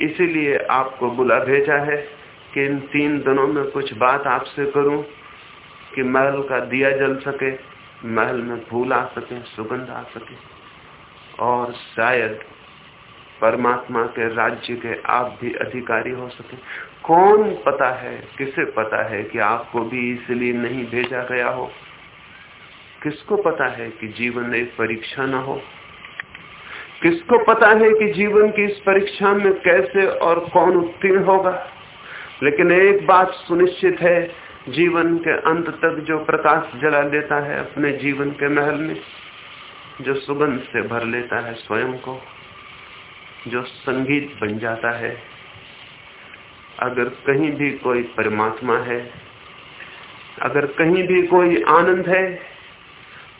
इसीलिए आपको बुला भेजा है कि इन तीन दिनों में कुछ बात आपसे करूँ कि महल का दिया जल सके, महल में फूल आ सके, सुगंध आ सके। और शायद परमात्मा के राज्य के आप भी अधिकारी हो सके। कौन पता है, किसे पता है कि आपको भी इसलिए नहीं भेजा गया हो? किसको पता है कि जीवन एक परीक्षा न हो? किसको पता है कि जीवन की इस परीक्षा में कैसे और कौन उत्तीर्ण होगा? लेकिन एक बात सुनिश्चित है, जीवन के अंत तक जो प्रकाश जला लेता है अपने जीवन के महल में, जो सुगंध से भर लेता है स्वयं को, जो संगीत बन जाता है। अगर कहीं भी कोई परमात्मा है, अगर कहीं भी कोई आनंद है,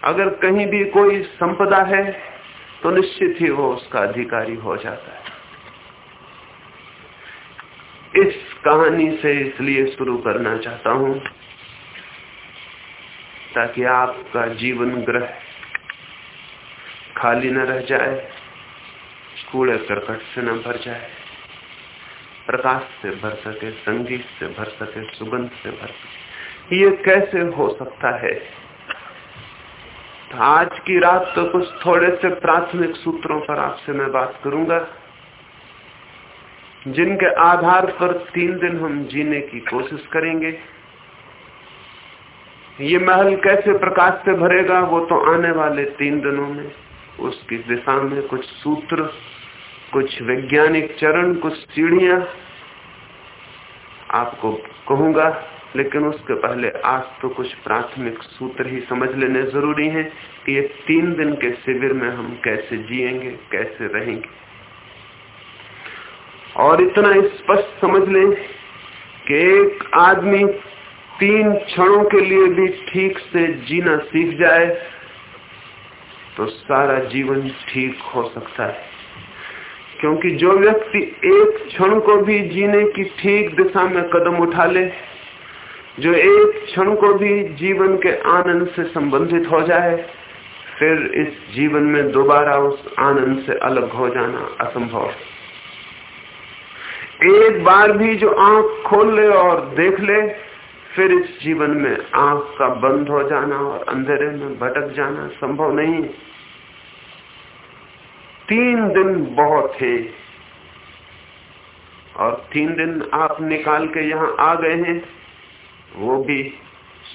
अगर कहीं भी कोई संपदा है तो निश्चित ही वो उसका अधिकारी हो जाता है। इस कहानी से इसलिए शुरू करना चाहता हूँ ताकि आपका जीवन ग्रह खाली न रह जाए, कूड़े करकट से न भर जाए, प्रकाश से भर सके, संगीत से भर सके, सुगंध से भर सके। ये कैसे हो सकता है? आज की रात तो कुछ थोड़े से प्राथमिक सूत्रों पर आपसे मैं बात करूँगा। जिनके आधार पर तीन दिन हम जीने की कोशिश करेंगे। ये महल कैसे प्रकाश से भरेगा, वो तो आने वाले तीन दिनों में। उसकी दिशा में कुछ सूत्र, कुछ वैज्ञानिक चरण, कुछ सीढ़ियाँ। आपको कहूँगा लेकिन उसके पहले आज तो कुछ प्राथमिक सूत्र ही समझ लेने ज़रूरी हैं कि ये तीन दिन के शिविर में हम कैसे जिएँगे, कैसे रहेंगे। और इतना स्पष्ट समझ लें कि एक आदमी तीन क्षणों के लिए भी ठीक से जीना सीख जाए तो सारा जीवन ठीक हो सकता है। क्योंकि जो व्यक्ति एक क्षण को भी जीने की ठीक दिशा में कदम उठा ले जो एक क्षण को भी जीवन के आनंद से संबंधित हो जाए, फिर इस जीवन में दोबारा उस आनंद से अलग हो जाना असंभव एक बार भी जो आँख खोल ले और देख ले, फिर इस जीवन में आँख का बंद हो जाना और अंधेरे में भटक जाना संभव नहीं तीन दिन बहुत है और तीन दिन आप निकाल के यहाँ आ गए हैं। वो भी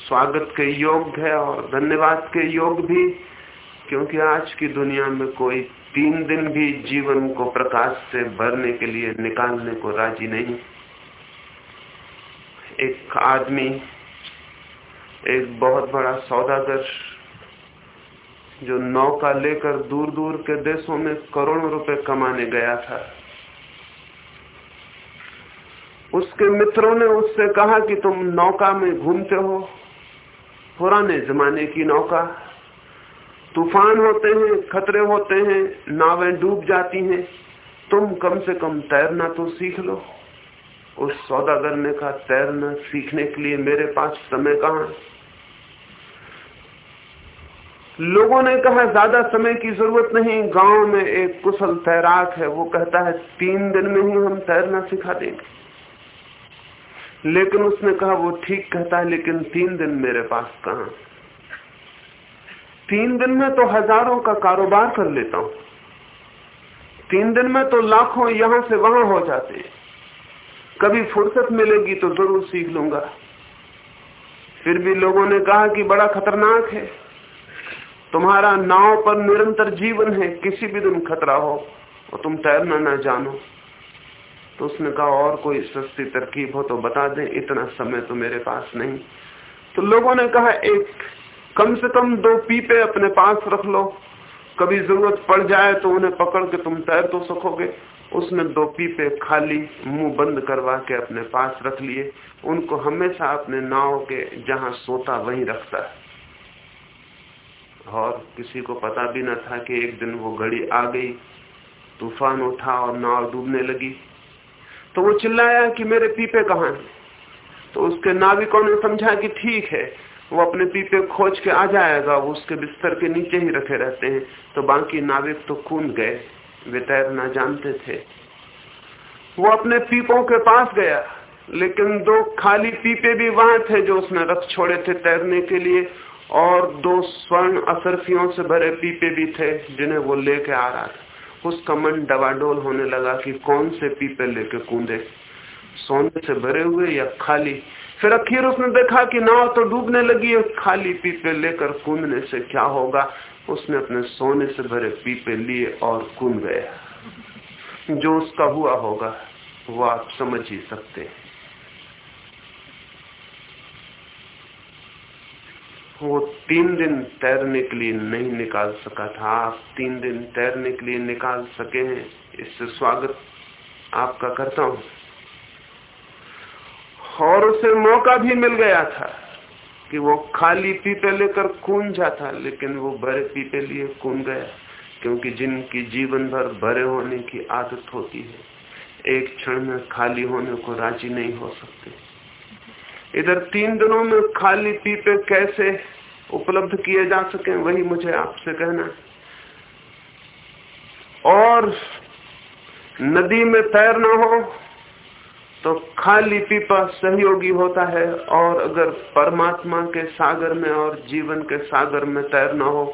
स्वागत के योग्य है और धन्यवाद के योग भी, क्योंकि आज की दुनिया में कोई तीन दिन भी जीवन को प्रकाश से भरने के लिए निकालने को राज़ी नहीं। एक आदमी, एक बहुत बड़ा सौदागर, जो नौका लेकर दूर दूर के देशों में करोड़ों रुपए कमाने गया था उसके मित्रों ने उससे कहा कि तुम नौका में घूमते हो। पुराने जमाने की नौका। तूफ़ान होते हैं, खतरे होते हैं, नावें डूब जाती हैं। तुम कम से कम तैरना तो सीख लो। उस सौदागर ने कहा, तैरना सीखने के लिए मेरे पास समय कहा? लोगों ने कहा, ज़्यादा समय की ज़रूरत नहीं। गाँव में एक कुशल तैराक है। वो कहता है, तीन दिन में ही हम तैरना सिखा देंगे। लेकिन उसने कहा, वो ठीक कहता है, लेकिन तीन दिन मेरे पास कहा? तीन दिन में तो हज़ारों का कारोबार कर लेता हूँ। तीन दिन में तो लाखों यहाँ से वहाँ हो जाते कभी फुर्सत मिलेगी तो ज़रूर सीख लूँगा। फिर भी लोगों ने कहा कि बड़ा खतरनाक है। तुम्हारा नाव पर निरंतर जीवन है, किसी भी दिन खतरा हो, और तुम तैरना ना जानो। तो उसने कहा, और कोई सस्ती तरकीब हो तो बता दें, इतना समय तो मेरे पास नहीं। तो लोगों ने कहा, एक, कम से कम दो पीपे अपने पास रख लो। कभी ज़रूरत पड़ जाए तो उन्हें पकड़ के तुम तैर तो सकोगे। उसने दो पीपे खाली मुँह बंद करवा के अपने पास रख लिए। उनको हमेशा अपने नाव के जहाँ सोता वहीं रखता है। और किसी को पता भी न था कि एक दिन वो घड़ी आ गई। तूफ़ान उठा और नाव डूबने लगी। तो वो चिल्लाया कि मेरे पीपे कहाँ हैं? तो उसके नाविकों ने समझा कि ठीक है, वो अपने पीपे खोज के आ जाएगा, वो उसके बिस्तर के नीचे ही रखे रहते हैं। तो बाकी नाविक तो कूद गए, वे तैरना जानते थे। वो अपने पीपों के पास गया, लेकिन दो खाली पीपे भी वहाँ थे जो उसने रख छोड़े थे तैरने के लिए, और दो स्वर्ण असरफियों से भरे पीपे भी थे जिन्हें वो लेके आ रहा था। उसका मन डबाडोल होने लगा कि कौन से पीपे लेके कूदे? सोने से भरे हुए या खाली? फिर अखीर उसने देखा कि नाव तो डूबने लगी है खाली पीपे लेकर कूदने से क्या होगा? उसने अपने सोने से भरे पीपे लिए और कूद गया। जो उसका हुआ होगा, वो आप समझ ही सकते हैं। वो तीन दिन तैरने के लिए नहीं निकाल सका था। आप तीन दिन तैरने के लिए निकाल सके हैं। इससे स्वागत आपका करता हूँ। और उसे मौका भी मिल गया था कि वो खाली पीपे लेकर कून जाता, लेकिन वो भरे पीपे लिए कून गया, क्योंकि जिनकी जीवन भर भरे होने की आदत होती है, एक क्षण में खाली होने को राज़ी नहीं हो सकते। इधर तीन दिनों में खाली पीपे कैसे उपलब्ध किए जा सके, वही मुझे आपसे कहना और नदी में तैरना हो तो खाली पीपा सहयोगी होता है, और अगर परमात्मा के सागर में और जीवन के सागर में तैरना हो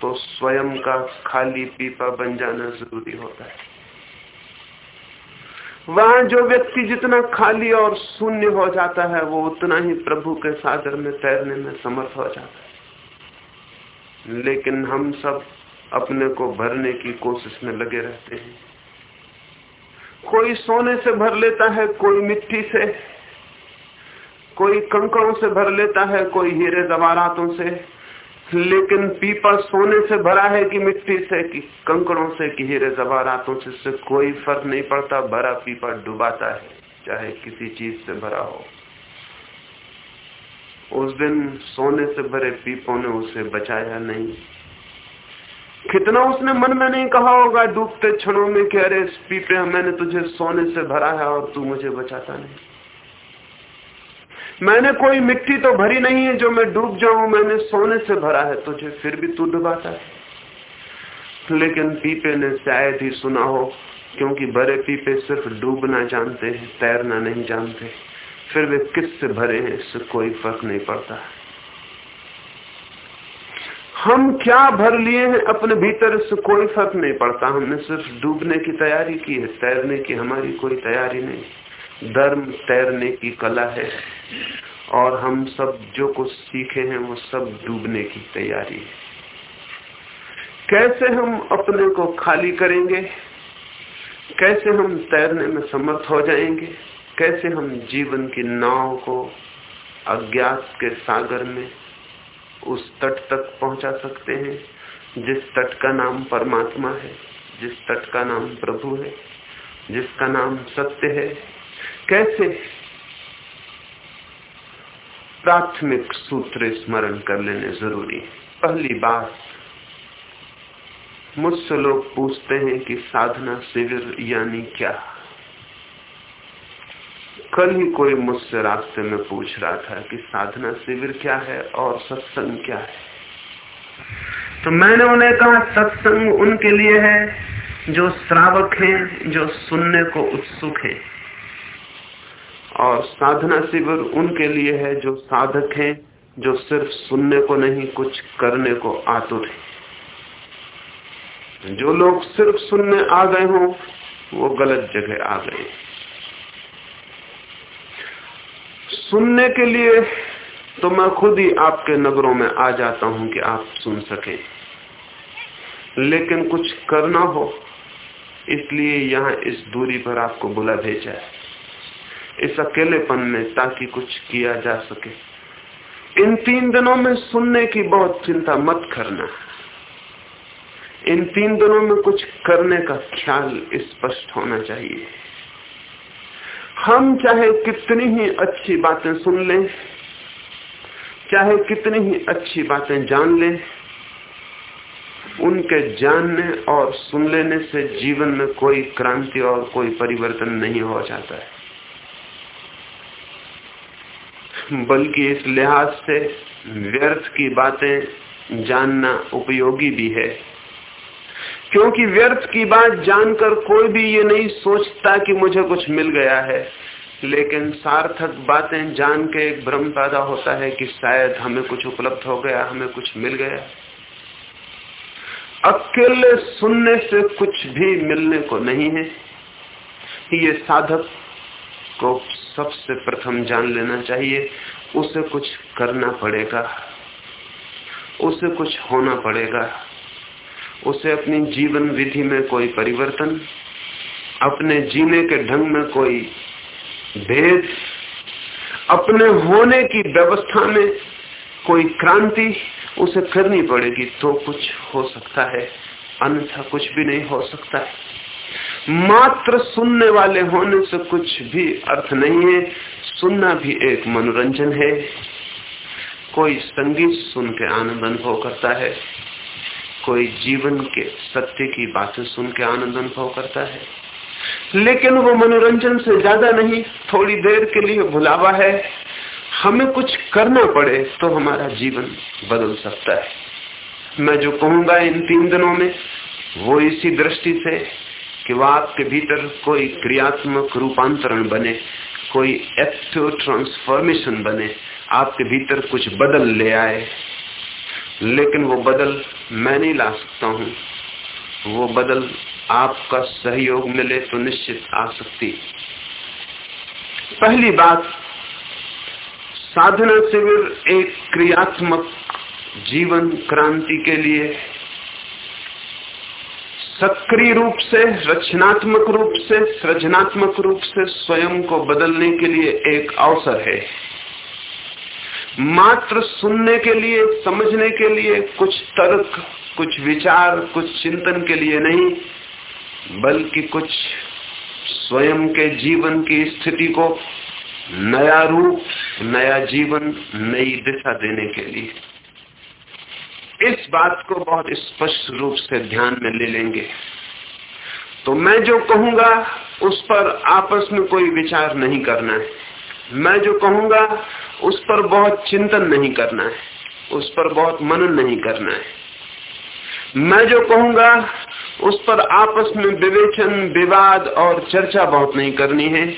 तो स्वयं का खाली पीपा बन जाना ज़रूरी होता है। वहाँ जो व्यक्ति जितना खाली और शून्य हो जाता है, वो उतना ही प्रभु के सागर में तैरने में समर्थ हो जाता है। लेकिन हम सब अपने को भरने की कोशिश में लगे रहते हैं। कोई सोने से भर लेता है, कोई मिट्टी से। कोई कंकड़ों से भर लेता है, कोई हीरे जवारातों से। लेकिन पीपा सोने से भरा है कि मिट्टी से कि कंकड़ों से कि हीरे जवारातों से, से कोई फ़र्क नहीं पड़ता। भरा पीपा डुबाता है चाहे किसी चीज़ से भरा हो। उस दिन सोने से भरे पीपों ने उसे बचाया नहीं। कितना उसने मन में नहीं कहा होगा डूबते क्षणों में कि अरे पीपे मैंने तुझे सोने से भरा है और तू मुझे बचाता नहीं। मैंने कोई मिट्टी तो भरी नहीं है जो मैं डूब जाऊँ, मैंने सोने से भरा है, तुझे फिर भी तू डुबाता है। लेकिन पीपे ने शायद ही सुना हो, क्योंकि भरे पीपे सिर्फ़ डूबना जानते हैं, तैरना नहीं जानते। फिर वे किससे भरे हैं, इससे कोई फ़र्क नहीं पड़ता। हम क्या भर लिए हैं, अपने भीतर से कोई फ़र्क नहीं पड़ता। हमने सिर्फ़ डूबने की तैयारी की है, तैरने की हमारी कोई तैयारी नहीं। धर्म तैरने की कला है और हम सब जो कुछ सीखे हैं वो सब डूबने की तैयारी है। कैसे हम अपने को खाली करेंगे? कैसे हम तैरने में समर्थ हो जाएँगे? कैसे हम जीवन की नाव को अज्ञात के सागर में उस तट तक पहुँचा सकते हैं, जिस तट का नाम परमात्मा है, जिस तट का नाम प्रभु है, जिसका नाम सत्य है कैसे? प्राथमिक सूत्र स्मरण कर लेने ज़रूरी पहली बात, मुझसे लोग पूछते हैं कि साधना शिविर यानी क्या? कल ही कोई मुझसे रास्ते में पूछ रहा था कि साधना शिविर क्या है और सत्संग क्या है। तो मैंने उन्हें कहा, सत्संग उनके लिए है जो श्रावक हैं, जो सुनने को उत्सुक है। और साधना शिविर उनके लिए है जो साधक हैं, जो सिर्फ़ सुनने को नहीं, कुछ करने को आतुर है। जो लोग सिर्फ़ सुनने आ गए हों, वो गलत जगह आ गए सुनने के लिए तो मैं खुद ही आपके नगरों में आ जाता हूँ कि आप सुन सके। लेकिन कुछ करना हो, इसलिए यहाँ इस दूरी पर आपको बुला भेजा है। इस अकेलेपन में ताकि कुछ किया जा सके। इन तीन दिनों में सुनने की बहुत चिंता मत करना। इन तीन दिनों में कुछ करने का ख्याल स्पष्ट होना चाहिए। हम चाहे कितनी ही अच्छी बातें सुन लें, चाहे कितनी ही अच्छी बातें जान लें, उनके जानने और सुन लेने से जीवन में कोई क्रांति और कोई परिवर्तन नहीं हो जाता है। बल्कि इस लिहाज से व्यर्थ की बातें जानना उपयोगी भी है। क्योंकि व्यर्थ की बात जानकर कोई भी ये नहीं सोचता कि मुझे कुछ मिल गया है, लेकिन सार्थक बातें जान के एक भ्रम पैदा होता है कि शायद हमें कुछ उपलब्ध हो गया, हमें कुछ मिल गया। अकेले सुनने से कुछ भी मिलने को नहीं है। ये साधक को सबसे प्रथम जान लेना चाहिए। उसे कुछ करना पड़ेगा। उसे कुछ होना पड़ेगा। उसे अपनी जीवन विधि में कोई परिवर्तन, अपने जीने के ढंग में कोई भेद, अपने होने की व्यवस्था में कोई क्रांति उसे करनी पड़ेगी। तो कुछ हो सकता है, अन्यथा कुछ भी नहीं हो सकता है। मात्र सुनने वाले होने से कुछ भी अर्थ नहीं है। सुनना भी एक मनोरंजन है। कोई संगीत सुन के आनंद अनुभव करता है। कोई जीवन के सत्य की बातें सुन के आनंद अनुभव करता है। लेकिन वो मनोरंजन से ज़्यादा नहीं, थोड़ी देर के लिए भुलावा है। हमें कुछ करना पड़े तो हमारा जीवन बदल सकता है। मैं जो कहूँगा इन तीन दिनों में, वो इसी दृष्टि से कि वह आपके भीतर कोई क्रियात्मक रूपांतरण बने, कोई एक्टिव ट्रांसफॉर्मेशन बने, आपके भीतर कुछ बदल ले आए। लेकिन वो बदल मैं नहीं ला सकता हूँ। वो बदल आपका सहयोग मिले तो निश्चित आ सकती। पहली बात, साधना शिविर एक क्रियात्मक जीवन क्रांति के लिए सक्रिय रूप से, रचनात्मक रूप से, सृजनात्मक रूप से स्वयं को बदलने के लिए एक अवसर है। मात्र सुनने के लिए, समझने के लिए, कुछ तर्क, कुछ विचार, कुछ चिंतन के लिए नहीं, बल्कि कुछ स्वयं के जीवन की स्थिति को नया रूप, नया जीवन, नई दिशा देने के लिए। इस बात को बहुत स्पष्ट रूप से ध्यान में ले लेंगे। तो मैं जो कहूँगा, उस पर आपस में कोई विचार नहीं करना है। मैं जो कहूँगा, उस पर बहुत चिंतन नहीं करना है। उस पर बहुत मनन नहीं करना है। मैं जो कहूँगा, उस पर आपस में विवेचन, विवाद और चर्चा बहुत नहीं करनी है।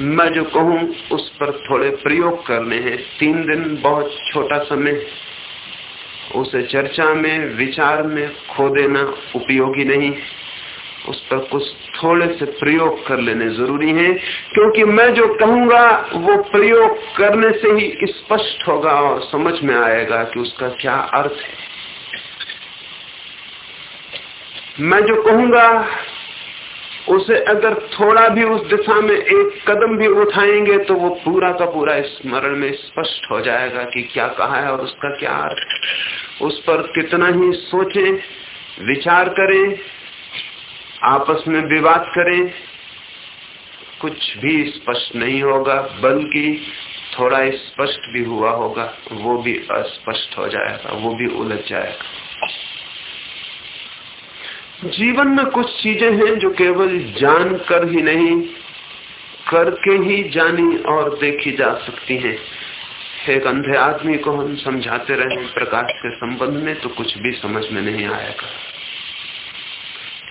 मैं जो कहूँ, उस पर थोड़े प्रयोग करने हैं। तीन दिन बहुत छोटा समय उसे चर्चा में, विचार में खो देना उपयोगी नहीं। उस पर कुछ थोड़े से प्रयोग कर लेने ज़रूरी है, क्योंकि मैं जो कहूँगा, वो प्रयोग करने से ही स्पष्ट होगा और समझ में आएगा कि उसका क्या अर्थ है। मैं जो कहूँगा उसे अगर थोड़ा भी उस दिशा में एक कदम भी उठाएँगे तो वो पूरा का पूरा स्मरण में स्पष्ट हो जाएगा कि क्या कहा है और उसका क्या अर्थ उस पर कितना ही सोचें, विचार करें, आपस में विवाद करें, कुछ भी स्पष्ट नहीं होगा, बल्कि थोड़ा स्पष्ट भी हुआ होगा, वो भी अस्पष्ट हो जाएगा, वो भी उलझ जाएगा। जीवन में कुछ चीज़ें हैं जो केवल जान कर ही नहीं, करके ही जानी और देखी जा सकती हैं। एक अंधे आदमी को हम समझाते रहे, प्रकाश के संबंध में तो कुछ भी समझ में नहीं आएगा।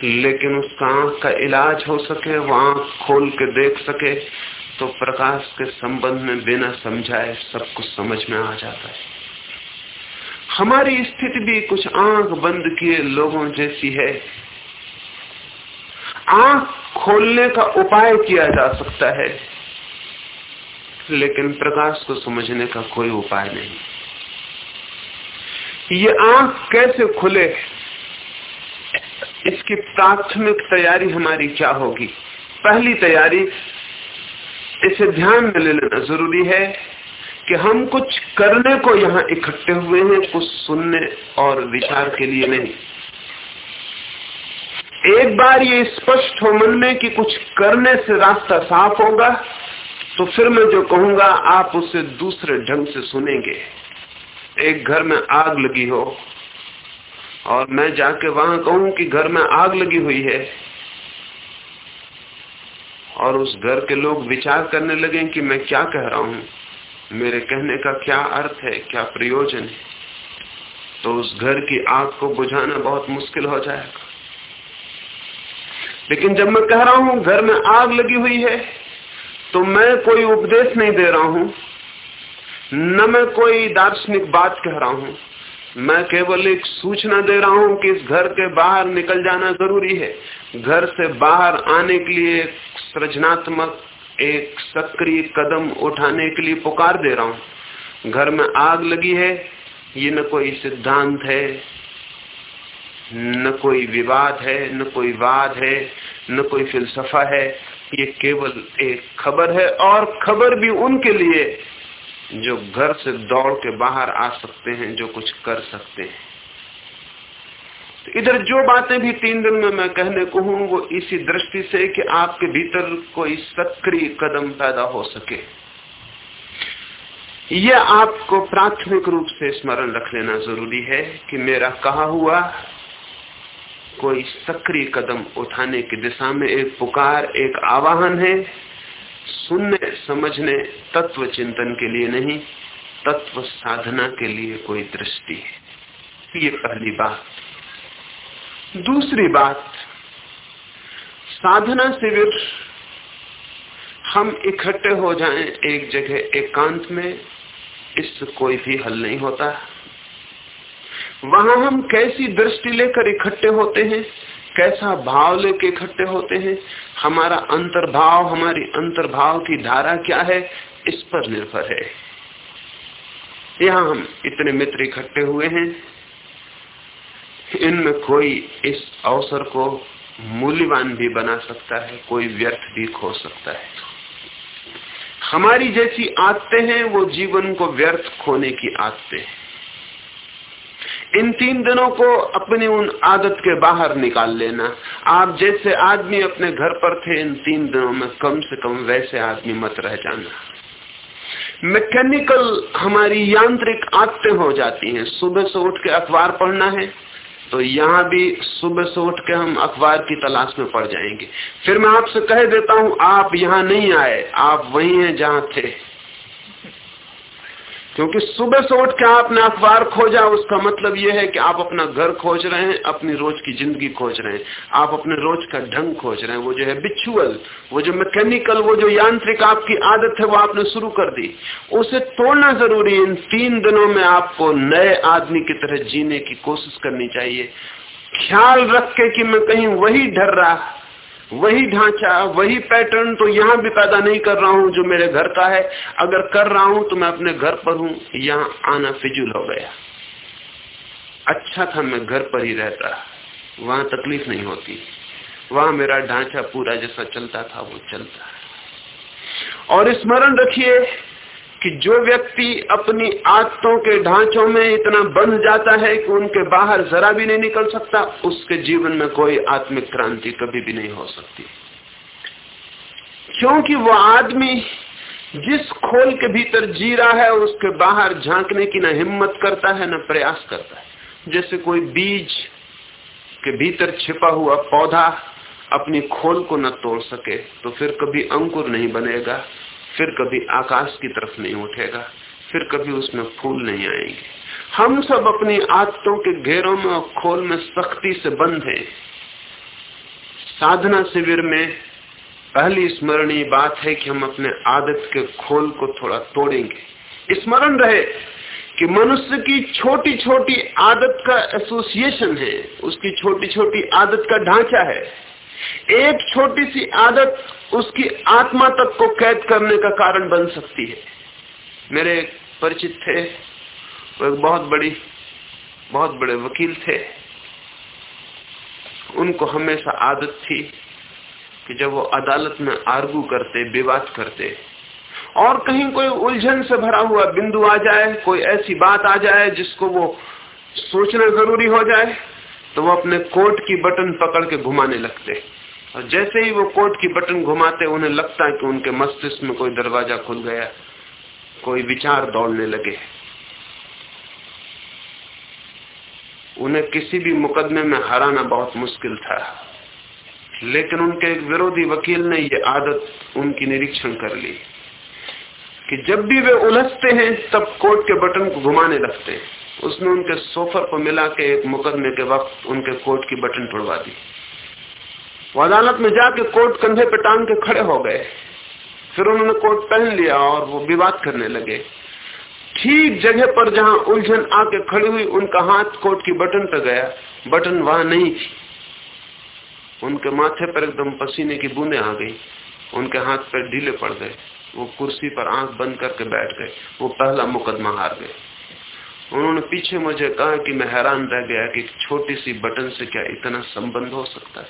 लेकिन उसका आँख का इलाज हो सके, वो आँख खोल के देख सके तो प्रकाश के संबंध में बिना समझाए सब कुछ समझ में आ जाता है। हमारी स्थिति भी कुछ आँख बंद किए लोगों जैसी है। आँख खोलने का उपाय किया जा सकता है, लेकिन प्रकाश को समझने का कोई उपाय नहीं। ये आँख कैसे खुले? इसकी प्राथमिक तैयारी हमारी क्या होगी? पहली तैयारी, इसे ध्यान में लेना ज़रूरी है। कि हम कुछ करने को यहाँ इकट्ठे हुए हैं, कुछ सुनने और विचार के लिए नहीं। एक बार ये स्पष्ट हो मन में कि कुछ करने से रास्ता साफ़ होगा तो फिर मैं जो कहूँगा, आप उसे दूसरे ढंग से सुनेंगे। एक घर में आग लगी हो, और मैं जाके वहाँ कहूँ कि घर में आग लगी हुई है, और उस घर के लोग विचार करने लगे कि मैं क्या कह रहा हूँ। मेरे कहने का क्या अर्थ है, क्या प्रयोजन है? तो उस घर की आग को बुझाना बहुत मुश्किल हो जाएगा। लेकिन जब मैं कह रहा हूँ, घर में आग लगी हुई है तो मैं कोई उपदेश नहीं दे रहा हूँ, न मैं कोई दार्शनिक बात कह रहा हूँ। मैं केवल एक सूचना दे रहा हूँ कि इस घर के बाहर निकल जाना ज़रूरी है। घर से बाहर आने के लिए सृजनात्मक एक सक्रिय कदम उठाने के लिए पुकार दे रहा हूँ। घर में आग लगी है, ये न कोई सिद्धांत है, न कोई विवाद है, न कोई वाद है, न कोई फिलसफा है, ये केवल एक खबर है और खबर भी उनके लिए जो घर से दौड़ के बाहर आ सकते हैं, जो कुछ कर सकते हैं। इधर जो बातें भी तीन दिन में मैं कहने को हूँ, वो इसी दृष्टि से कि आपके भीतर कोई सक्रिय कदम पैदा हो सके। यह आपको प्राथमिक रूप से स्मरण रख लेना ज़रूरी है कि मेरा कहा हुआ, कोई सक्रिय कदम उठाने की दिशा में एक पुकार, एक आवाहन है, सुनने, समझने, तत्व चिंतन के लिए नहीं, तत्व साधना के लिए कोई दृष्टि है। ये पहली बात। दूसरी बात, साधना शिविर, हम इकट्ठे हो जाएँ एक जगह एकांत में, इससे कोई भी हल नहीं होता। वहाँ हम कैसी दृष्टि लेकर इकट्ठे होते हैं, कैसा भाव लेके इकट्ठे होते हैं, हमारा अंतर्भाव, हमारी अंतर्भाव की धारा क्या है, इस पर निर्भर है। यहाँ हम इतने मित्र इकट्ठे हुए हैं। इनमें कोई इस अवसर को मूल्यवान भी बना सकता है, कोई व्यर्थ भी खो सकता है। हमारी जैसी आदतें हैं, वो जीवन को व्यर्थ खोने की आदतें हैं। इन तीन दिनों को अपनी उन आदत के बाहर निकाल लेना। आप जैसे आदमी अपने घर पर थे, इन तीन दिनों में कम से कम वैसे आदमी मत रह जाना। मैकेनिकल हमारी यांत्रिक आदतें हो जाती हैं। सुबह से उठ के अखबार पढ़ना है तो यहाँ भी सुबह से उठ के हम अखबार की तलाश में पड़ जाएँगे। फिर मैं आपसे कह देता हूँ, आप यहाँ नहीं आए, आप वही हैं जहाँ थे। क्योंकि सुबह से उठ के आपने अखबार खोजा, उसका मतलब यह है कि आप अपना घर खोज रहे हैं, अपनी रोज की ज़िंदगी खोज रहे हैं। आप अपने रोज का ढंग खोज रहे हैं। वो जो है बिचुअल वो जो मैकेनिकल वो जो यांत्रिक आपकी आदत है, वो आपने शुरू कर दी। उसे तोड़ना ज़रूरी है। इन तीन दिनों में आपको नए आदमी की तरह जीने की कोशिश करनी चाहिए। ख्याल रख के कि मैं कहीं वही डर रहा वही ढांचा, वही पैटर्न तो यहाँ भी पैदा नहीं कर रहा हूँ जो मेरे घर का है। अगर कर रहा हूँ तो मैं अपने घर पर हूँ। यहाँ आना फिजुल हो गया। अच्छा था मैं घर पर ही रहता। वहाँ तकलीफ़ नहीं होती। वहाँ मेरा ढांचा पूरा जैसा चलता था, वो चलता। और स्मरण रखिए कि जो व्यक्ति अपनी आदतों के ढांचों में इतना बंध जाता है कि उनके बाहर जरा भी नहीं निकल सकता, उसके जीवन में कोई आत्मिक क्रांति कभी भी नहीं हो सकती। क्योंकि वो आदमी जिस खोल के भीतर जी रहा है, उसके बाहर झांकने की न हिम्मत करता है, न प्रयास करता है। जैसे कोई बीज के भीतर छिपा हुआ पौधा अपनी खोल को न तोड़ सके तो फिर कभी अंकुर नहीं बनेगा। फिर कभी आकाश की तरफ़ नहीं उठेगा, फिर कभी उसमें फूल नहीं आएँगे। हम सब अपनी आदतों के घेरों में और खोल में सख्ती से बंद हैं। साधना शिविर में पहली स्मरणीय बात है कि हम अपने आदत के खोल को थोड़ा तोड़ेंगे। स्मरण रहे कि मनुष्य की छोटी छोटी आदत का एसोसिएशन है, उसकी छोटी छोटी आदत का ढांचा है। एक छोटी सी आदत उसकी आत्मा तक को कैद करने का कारण बन सकती है। मेरे परिचित थे, वो एक बहुत बड़ी, बहुत बड़े वकील थे। उनको हमेशा आदत थी कि जब वो अदालत में आर्गू करते, विवाद करते, और कहीं कोई उलझन से भरा हुआ बिंदु आ जाए, कोई ऐसी बात आ जाए जिसको वो सोचना ज़रूरी हो जाए तो वो अपने कोट की बटन पकड़ के घुमाने लगते और जैसे ही वो कोट की बटन घुमाते उन्हें लगता है कि उनके मस्तिष्क में कोई दरवाज़ा खुल गया, कोई विचार दौड़ने लगे। उन्हें किसी भी मुकदमे में हराना बहुत मुश्किल था। लेकिन उनके एक विरोधी वकील ने ये आदत उनकी निरीक्षण कर ली कि जब भी वे उलझते हैं, तब कोर्ट के बटन को घुमाने लगते हैं। उसने उनके सोफर को मिला के एक मुकदमे के वक्त उनके कोर्ट की बटन तोड़वा दी। वो अदालत में जाके कोर्ट कंधे पे टांग के खड़े हो गए। फिर उन्होंने कोट पहन लिया और वो विवाद करने लगे। ठीक जगह पर जहाँ उलझन आके खड़ी हुई उनका हाथ कोट की बटन पर गया, बटन वहाँ नहीं थी। उनके माथे पर एकदम पसीने की बूंदे आ गई। उनके हाथ पर ढीले पड़ गए। वो कुर्सी पर आँख बंद करके बैठ गए। वो पहला मुकदमा हार गए। उन्होंने पीछे मुझे कहा कि मैं हैरान रह गया कि छोटी सी बटन से क्या इतना संबंध हो सकता है?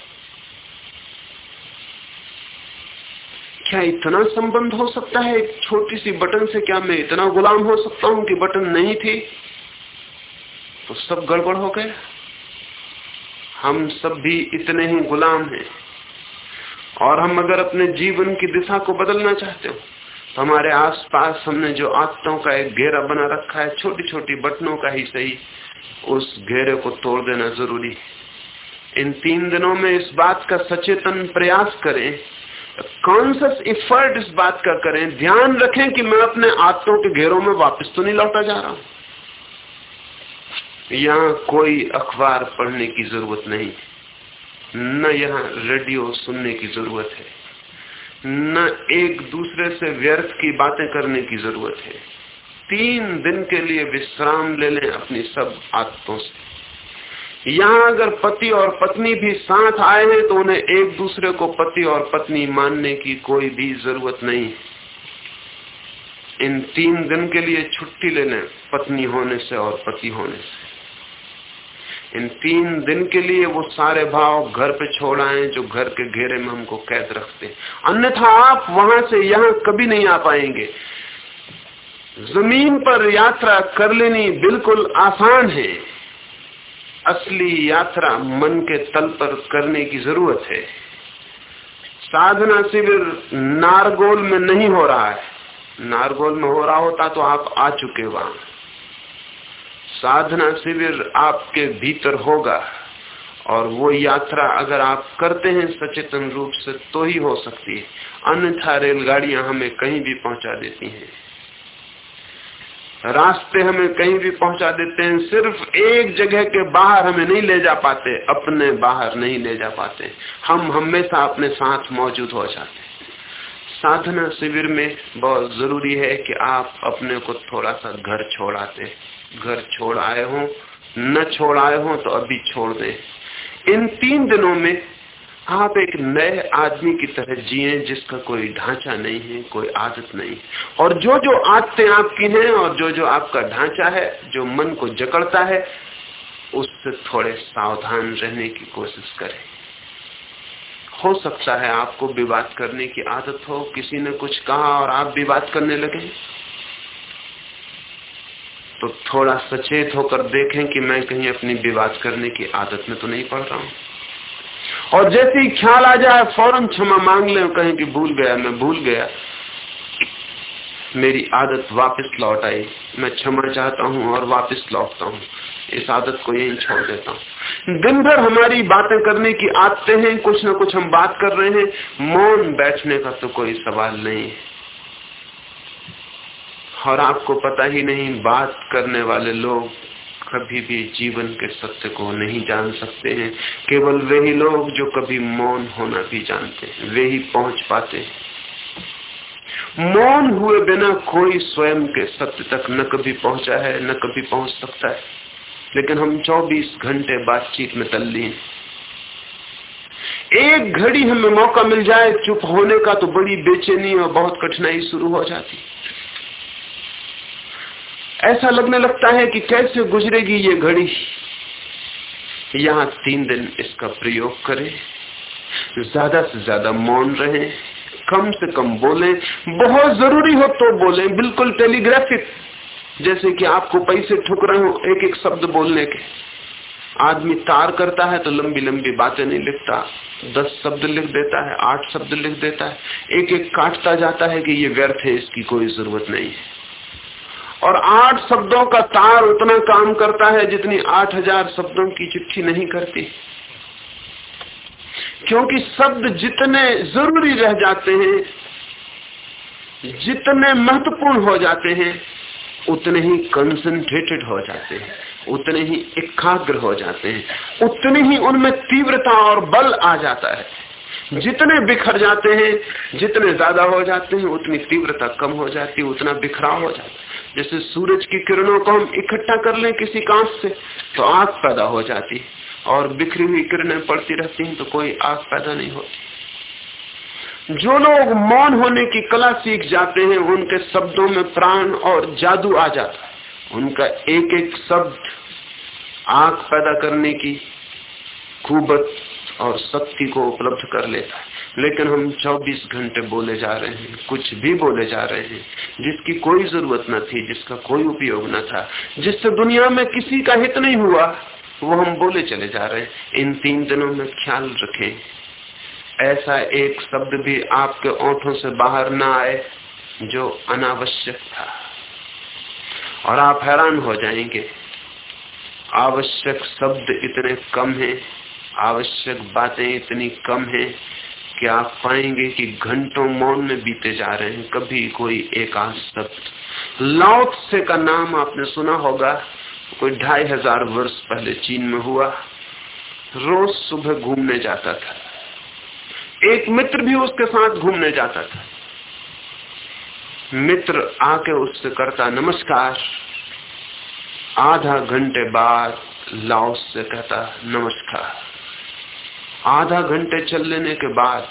क्या इतना संबंध हो सकता है? एक छोटी सी बटन से क्या मैं इतना गुलाम हो सकता हूँ कि बटन नहीं थी? तो सब गड़बड़ हो गए। हम सब भी इतने ही गुलाम हैं। और हम अगर अपने जीवन की दिशा को बदलना चाहते हो हमारे आसपास हमने जो आदतों का एक घेरा बना रखा है छोटी छोटी बटनों का ही सही, उस घेरे को तोड़ देना ज़रूरी इन तीन दिनों में इस बात का सचेतन प्रयास करें कॉन्सियस इफर्ट इस बात का करें, ध्यान रखें कि मैं अपने आदतों के घेरों में वापस तो नहीं लौटा जा रहा हूँ। यहाँ कोई अखबार पढ़ने की ज़रूरत नहीं, न यहाँ रेडियो सुनने की ज़रूरत है। न एक दूसरे से व्यर्थ की बातें करने की ज़रूरत है। तीन दिन के लिए विश्राम ले लें अपनी सब आदतों से। यहाँ अगर पति और पत्नी भी साथ आए हैं तो उन्हें एक दूसरे को पति और पत्नी मानने की कोई भी ज़रूरत नहीं है। इन तीन दिन के लिए छुट्टी ले लें, पत्नी होने से और पति होने से। इन तीन दिन के लिए वो सारे भाव घर पे छोड़ आए जो घर के घेरे में हमको कैद रखते अन्यथा आप वहाँ से यहाँ कभी नहीं आ पाएँगे। ज़मीन पर यात्रा कर लेनी बिल्कुल आसान है। असली यात्रा मन के तल पर करने की ज़रूरत है। साधना शिविर नारगोल में नहीं हो रहा है। नारगोल में हो रहा होता तो आप आ चुके वहाँ। साधना शिविर आपके भीतर होगा और वो यात्रा अगर आप करते हैं सचेतन रूप से तो ही हो सकती है। अन्यथा रेलगाड़ियाँ हमें कहीं भी पहुँचा देती हैं। रास्ते हमें कहीं भी पहुँचा देते हैं, सिर्फ़ एक जगह के बाहर हमें नहीं ले जा पाते, अपने बाहर नहीं ले जा पाते। हम हमेशा अपने साथ मौजूद हो जाते साधना शिविर में बहुत ज़रूरी है कि आप अपने को थोड़ा सा घर छोड़ाते। घर छोड़ आए हो, न छोड़ आए हो तो अभी छोड़ दे। इन तीन दिनों में आप एक नए आदमी की तरह जिए जिसका कोई ढांचा नहीं है, कोई आदत नहीं। और जो जो आदतें आपकी हैं और जो जो आपका ढांचा है, जो मन को जकड़ता है, उससे थोड़े सावधान रहने की कोशिश करें। हो सकता है आपको विवाद करने की आदत हो, किसी ने कुछ कहा और आप विवाद करने लगे। तो थोड़ा सचेत होकर देखें कि मैं कहीं अपनी विवाद करने की आदत में तो नहीं पड़ रहा हूँ। और जैसे ही ख्याल आ जाए, फ़ौरन क्षमा मांग ले, कहीं कि भूल गया, मैं भूल गया, मेरी आदत वापस लौट आई। मैं क्षमा चाहता हूँ और वापस लौटता हूँ। इस आदत को यही छोड़ देता हूँ। दिन भर हमारी बातें करने की आदतें हैं, कुछ ना कुछ हम बात कर रहे हैं। मौन बैठने का तो कोई सवाल नहीं। है और आपको पता ही नहीं, बात करने वाले लोग कभी भी जीवन के सत्य को नहीं जान सकते हैं। केवल वे ही लोग जो कभी मौन होना भी जानते हैं, वे ही पहुँच पाते हैं। मौन हुए बिना कोई स्वयं के सत्य तक न कभी पहुँचा है, न कभी पहुँच सकता है। लेकिन हम 24 घंटे बातचीत में तल्लीन एक घड़ी हमें मौका मिल जाए चुप होने का तो बड़ी बेचैनी और बहुत कठिनाई शुरू हो जाती। ऐसा लगने लगता है कि कैसे गुजरेगी ये घड़ी? यहाँ तीन दिन इसका प्रयोग करें। ज़्यादा से ज़्यादा मौन रहे, कम से कम बोले। बहुत ज़रूरी हो तो बोले, बिल्कुल टेलीग्राफिक। जैसे कि आपको पैसे ठुक रहे हो एक एक शब्द बोलने के। आदमी तार करता है तो लंबी लंबी बातें नहीं लिखता। दस शब्द लिख देता है, आठ शब्द लिख देता है। एक एक काटता जाता है कि ये व्यर्थ है, इसकी कोई ज़रूरत नहीं है। और आठ शब्दों का तार उतना काम करता है जितनी आठ हज़ार शब्दों की चिट्ठी नहीं करती। क्योंकि शब्द जितने ज़रूरी रह जाते हैं, जितने महत्वपूर्ण हो जाते हैं, उतने ही कंसंट्रेटेड हो जाते हैं, उतने ही एकाग्र हो जाते हैं, उतने ही उनमें तीव्रता और बल आ जाता है। जितने बिखर जाते हैं, जितने ज़्यादा हो जाते हैं, उतनी तीव्रता कम हो जाती है उतना बिखराव हो जाता है। जैसे सूरज की किरणों को हम इकट्ठा कर लें किसी कांच से तो आग पैदा हो जाती है। और बिखरी हुई किरणें पड़ती रहती हैं तो कोई आग पैदा नहीं होती। जो लोग मौन होने की कला सीख जाते हैं, उनके शब्दों में प्राण और जादू आ जाता है। उनका एक एक शब्द आग पैदा करने की खूबत और शक्ति को उपलब्ध कर लेता है। लेकिन हम 24 घंटे बोले जा रहे हैं, कुछ भी बोले जा रहे हैं, जिसकी कोई ज़रूरत न थी, जिसका कोई उपयोग न था, जिससे दुनिया में किसी का हित नहीं हुआ, वो हम बोले चले जा रहे हैं। इन तीन दिनों में ख्याल रखें। ऐसा एक शब्द भी आपके ओठों से बाहर ना आए, जो अनावश्यक था। और आप हैरान हो जाएँगे, आवश्यक शब्द इतने कम हैं, आवश्यक बातें इतनी कम हैं कि आप पाएँगे कि घंटों मौन में बीते जा रहे हैं, कभी कोई एक शब्द लाउत से का नाम आपने सुना होगा, कोई ढाई हज़ार वर्ष पहले चीन में हुआ, रोज सुबह घूमने जाता था। एक मित्र भी उसके साथ घूमने जाता था। मित्र आके उससे करता, नमस्कार। आधा घंटे बाद लाओस से कहता, नमस्कार। आधा घंटे चल लेने के बाद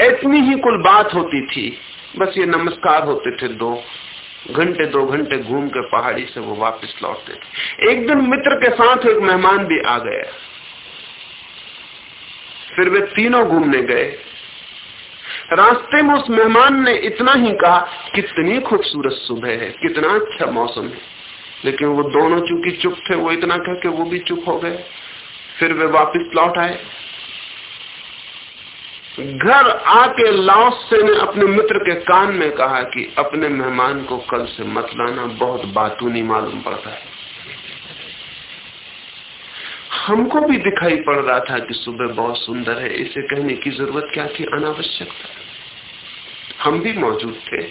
इतनी ही कुल बात होती थी। बस ये नमस्कार होते थे दो घंटे दो घंटे घूम के पहाड़ी से वो वापस लौटते थे। एक दिन मित्र के साथ एक मेहमान भी आ गया। फिर वे तीनों घूमने गए। रास्ते में उस मेहमान ने इतना ही कहा, कितनी खूबसूरत सुबह है, कितना अच्छा मौसम है। लेकिन वो दोनों चूँकि चुप थे, वो इतना कह के वो भी चुप हो गए। फिर वे वापस लौट आए। घर आके लाओसे ने अपने मित्र के कान में कहा कि अपने मेहमान को कल से मत लाना, बहुत बातूनी मालूम पड़ता है। हमको भी दिखाई पड़ रहा था कि सुबह बहुत सुंदर है, इसे कहने की ज़रूरत क्या थी? अनावश्यक था। हम भी मौजूद थे।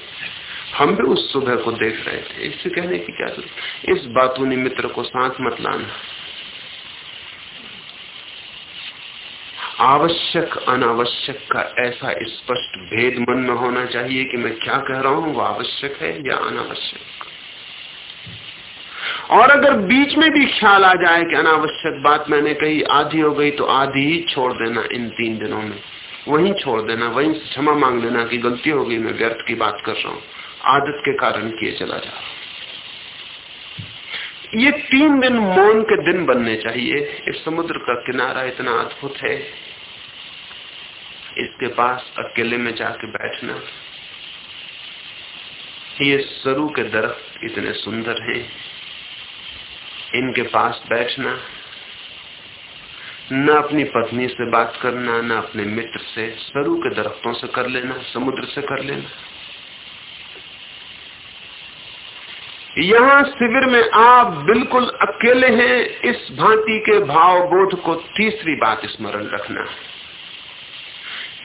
हम भी उस सुबह को देख रहे थे। इसे कहने की क्या ज़रूरत? इस बातूनी मित्र को साथ मत लाना। आवश्यक, अनावश्यक का ऐसा स्पष्ट भेद मन में होना चाहिए कि मैं क्या कह रहा हूँ, वो आवश्यक है या अनावश्यक? और अगर बीच में भी ख्याल आ जाए कि अनावश्यक बात मैंने कही, आधी हो गई तो आधी ही छोड़ देना इन तीन दिनों में। वहीं छोड़ देना, वहीं क्षमा मांग लेना कि गलती हो गई, मैं व्यर्थ की बात कर रहा हूँ। आदत के कारण किए चला जा रहा ये तीन दिन मौन के दिन बनने चाहिए। इस समुद्र का किनारा इतना अद्भुत है। इसके पास अकेले में जाके बैठना। ये सरू के दरख्त इतने सुंदर हैं। इनके पास बैठना, न अपनी पत्नी से बात करना, न अपने मित्र से, सरू के दरख्तों से कर लेना, समुद्र से कर लेना। यहाँ शिविर में आप बिल्कुल अकेले हैं, इस भांति के भाव बोध को तीसरी बात स्मरण रखना।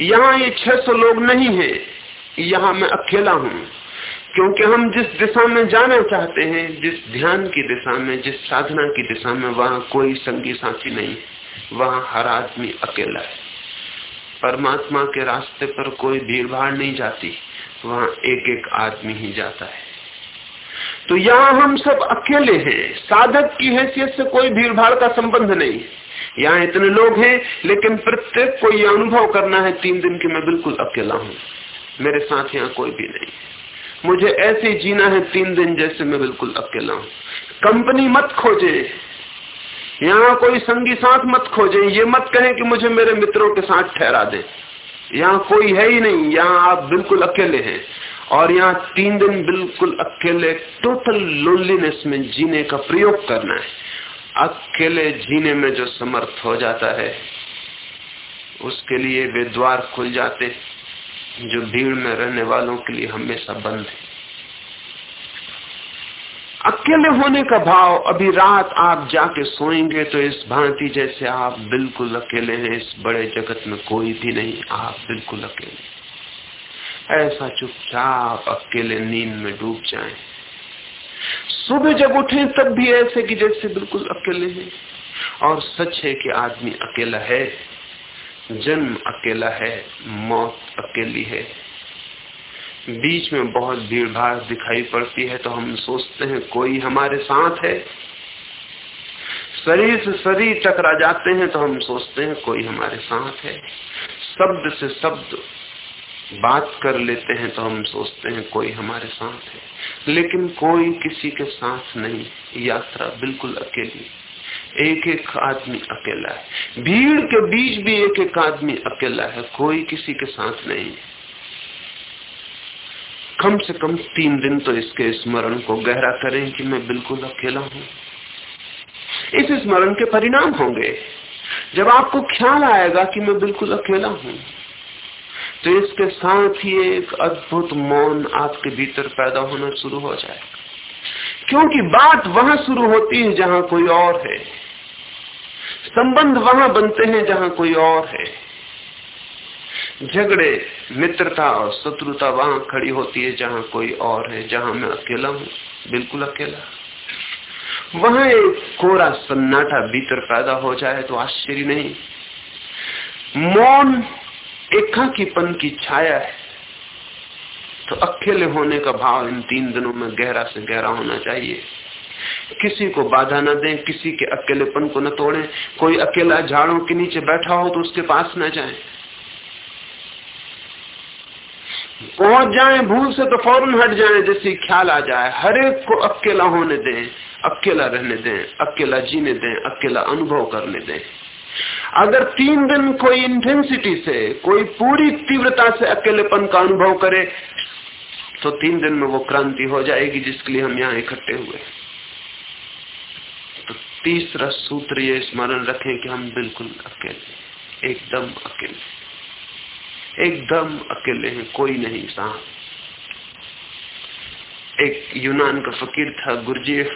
यहाँ ये 600 लोग नहीं है। यहाँ मैं अकेला हूँ। क्योंकि हम जिस दिशा में जाना चाहते हैं, जिस ध्यान की दिशा में, जिस साधना की दिशा में, वहाँ कोई संगी साथी नहीं। वहाँ हर आदमी अकेला है। परमात्मा के रास्ते पर कोई भीड़ भाड़ नहीं जाती। वहाँ एक एक आदमी ही जाता है। तो यहाँ हम सब अकेले हैं। साधक की हैसियत से कोई भीड़ भाड़ का संबंध नहीं। यहाँ इतने लोग हैं, लेकिन प्रत्येक को यह अनुभव करना है, तीन दिन की मैं बिल्कुल अकेला हूँ। मेरे साथ यहाँ कोई भी नहीं मुझे ऐसे जीना है तीन दिन जैसे मैं बिल्कुल अकेला हूँ। कंपनी मत खोजे। यहाँ कोई संगी साथ मत खोजे। ये मत कहें कि मुझे मेरे मित्रों के साथ ठहरा दे। यहाँ कोई है ही नहीं। यहाँ आप बिल्कुल अकेले हैं। और यहाँ तीन दिन बिल्कुल अकेले टोटल लोनलीनेस में जीने का प्रयोग करना है। अकेले जीने में जो समर्थ हो जाता है, उसके लिए वे द्वार खुल जाते जो भीड़ में रहने वालों के लिए हमेशा बंद है अकेले होने का भाव, अभी रात आप जाके सोएँगे तो इस भांति जैसे आप बिल्कुल अकेले हैं, इस बड़े जगत में कोई भी नहीं, आप बिल्कुल अकेले ऐसा चुपचाप अकेले नींद में डूब जाएँ। सुबह जब उठे, तब भी ऐसे कि जैसे बिल्कुल अकेले हैं। और सच है कि आदमी अकेला है, जन्म अकेला है, मौत अकेली है। बीच में बहुत भीड़ भाड़ दिखाई पड़ती है तो हम सोचते हैं, कोई हमारे साथ है? शरीर से शरीर टकरा जाते हैं तो हम सोचते हैं, कोई हमारे साथ है? शब्द से शब्द बात कर लेते हैं तो हम सोचते हैं कोई हमारे साथ है। लेकिन कोई किसी के साथ नहीं, यात्रा बिल्कुल अकेली। एक एक आदमी अकेला है। भीड़ के बीच भी एक एक आदमी अकेला है, कोई किसी के साथ नहीं है। कम से कम तीन दिन तो इसके स्मरण को गहरा करें कि मैं बिल्कुल अकेला हूँ। इस स्मरण के परिणाम होंगे। जब आपको ख्याल आएगा कि मैं बिल्कुल अकेला हूँ तो इसके साथ ही एक अद्भुत मौन आपके भीतर पैदा होना शुरू हो जाएगा क्योंकि बात वहाँ शुरू होती है जहाँ कोई और है। संबंध वहाँ बनते हैं जहाँ कोई और है। झगड़े, मित्रता और शत्रुता वहाँ खड़ी होती है जहाँ कोई और है, जहाँ मैं अकेला हूँ, बिल्कुल अकेला। वहाँ एक कोरा सन्नाटा भीतर पैदा हो जाए तो आश्चर्य नहीं। मौन एकाकीपन की छाया है। तो अकेले होने का भाव इन तीन दिनों में गहरा से गहरा होना चाहिए। किसी को बाधा न दें, किसी के अकेलेपन को न तोड़े। कोई अकेला झाड़ों के नीचे बैठा हो तो उसके पास न जाए। पहुँच जाए, भूल से तो फ़ौरन हट जाए, जैसे ख्याल आ जाए। हर एक को अकेला होने दें, अकेला रहने दें, अकेला जीने दें, अकेला अनुभव करने दें। अगर तीन दिन कोई इंटेंसिटी से, कोई पूरी तीव्रता से अकेलेपन का अनुभव करे तो तीन दिन में वो क्रांति हो जाएगी जिसके लिए हम यहाँ इकट्ठे हुए तो तीसरा सूत्र ये स्मरण रखें कि हम बिल्कुल अकेले एकदम अकेले एकदम अकेले हैं, कोई नहीं साथ एक यूनान का फकीर था, गुरजीफ।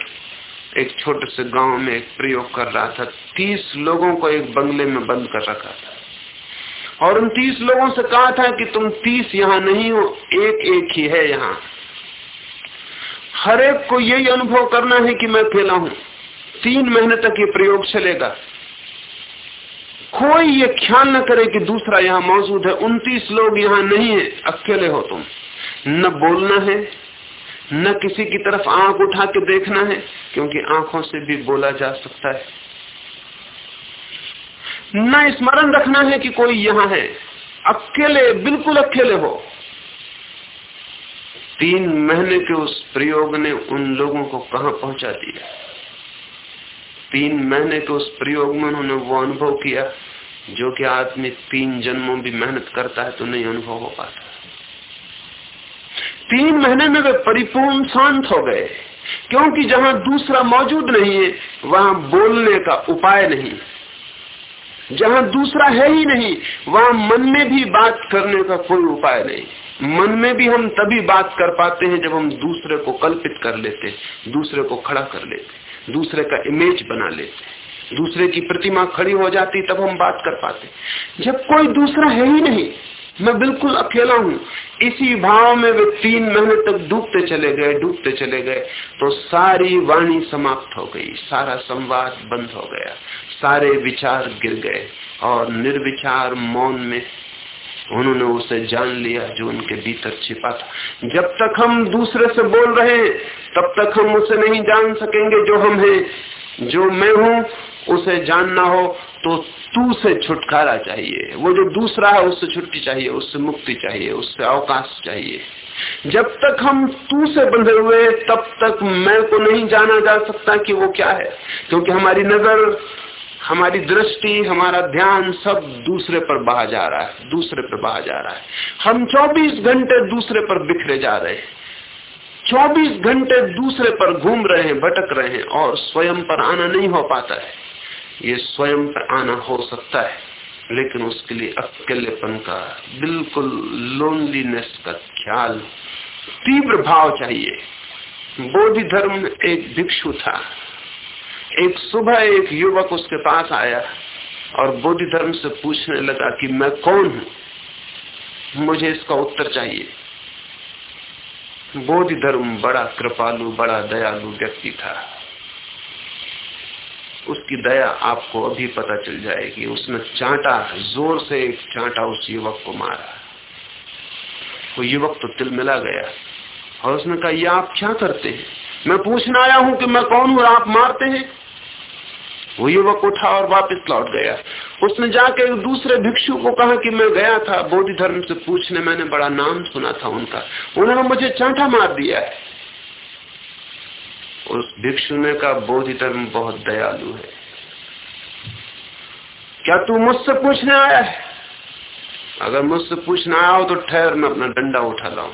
एक छोटे से गाँव में एक प्रयोग कर रहा था। तीस लोगों को एक बंगले में बंद कर रखा था। और उन तीस लोगों से कहा था कि तुम तीस यहाँ नहीं हो, एक एक ही है यहाँ। हर एक को यही अनुभव करना है कि मैं अकेला हूँ। तीन महीने तक ये प्रयोग चलेगा। कोई ये ख्याल न करे कि दूसरा यहाँ मौजूद है। उनतीस लोग यहाँ नहीं है, अकेले हो तुम। न बोलना है न किसी की तरफ़ आँख उठा के देखना है, क्योंकि आँखों से भी बोला जा सकता है। न स्मरण रखना है कि कोई यहाँ है। अकेले, बिल्कुल अकेले हो। तीन महीने के उस प्रयोग ने उन लोगों को कहा पहुँचा दिया? तीन महीने के उस प्रयोग में उन्होंने वो अनुभव किया, जो कि आदमी तीन जन्मों भी मेहनत करता है तो नहीं अनुभव हो पाता। तीन महीने में वे परिपूर्ण शांत हो गए। क्योंकि जहाँ दूसरा मौजूद नहीं है, वहाँ बोलने का उपाय नहीं। जहाँ दूसरा है ही नहीं, वहाँ मन में भी बात करने का कोई उपाय नहीं। मन में भी हम तभी बात कर पाते हैं जब हम दूसरे को कल्पित कर लेते दूसरे को खड़ा कर लेते दूसरे का इमेज बना लेते दूसरे की प्रतिमा खड़ी हो जाती, तब हम बात कर पाते जब कोई दूसरा है ही नहीं मैं बिल्कुल अकेला हूँ। इसी भाव में वे तीन महीने तक डूबते चले गए, डूबते चले गए। तो सारी वाणी समाप्त हो गई, सारा संवाद बंद हो गया, सारे विचार गिर गए और निर्विचार मौन में उन्होंने उसे जान लिया जो उनके भीतर छिपा था। जब तक हम दूसरे से बोल रहे तब तक हम उसे नहीं जान सकेंगे जो हम हैं। जो मैं हूँ, उसे जानना हो तो तू से छुटकारा चाहिए। वो जो दूसरा है, उससे छुट्टी चाहिए, उससे मुक्ति चाहिए, उससे अवकाश चाहिए। जब तक हम तू से बंधे हुए, तब तक मैं को नहीं जाना जा सकता कि वो क्या है। क्योंकि हमारी नज़र, हमारी दृष्टि, हमारा ध्यान सब दूसरे पर बहा जा रहा है, दूसरे पर बहा जा रहा है। हम 24 घंटे दूसरे पर बिखरे जा रहे हैं। 24 घंटे दूसरे पर घूम रहे हैं, भटक रहे हैं और स्वयं पर आना नहीं हो पाता है। ये स्वयं पर आना हो सकता है, लेकिन उसके लिए अकेलेपन का बिल्कुल लोनलीनेस का ख्याल, तीव्र भाव चाहिए। बोधि धर्म एक भिक्षु था। एक सुबह एक युवक उसके पास आया और बोधि धर्म से पूछने लगा कि मैं कौन हूँ? मुझे इसका उत्तर चाहिए। बोधि धर्म बड़ा कृपालु, बड़ा दयालु व्यक्ति था। उसकी दया आपको अभी पता चल जाएगी। उसने चांटा, ज़ोर से एक चांटा उस युवक को मारा। वो युवक तो तिल मिला गया। और उसने कहा, ये आप क्या करते हैं? मैं पूछने आया हूँ कि मैं कौन हूँ आप मारते हैं? वो युवक उठा और वापस लौट गया। उसने जाके एक दूसरे भिक्षु को कहा कि मैं गया था, बोधि धर्म से पूछने मैंने बड़ा नाम सुना था उनका। उन्होंने मुझे चांटा मार दिया है। उस भिक्षु ने कहा बोधि धर्म बहुत दयालु है। क्या तू मुझसे पूछने आया है? अगर मुझसे पूछना आया हो तो ठहर, मैं अपना डंडा उठा लाऊ।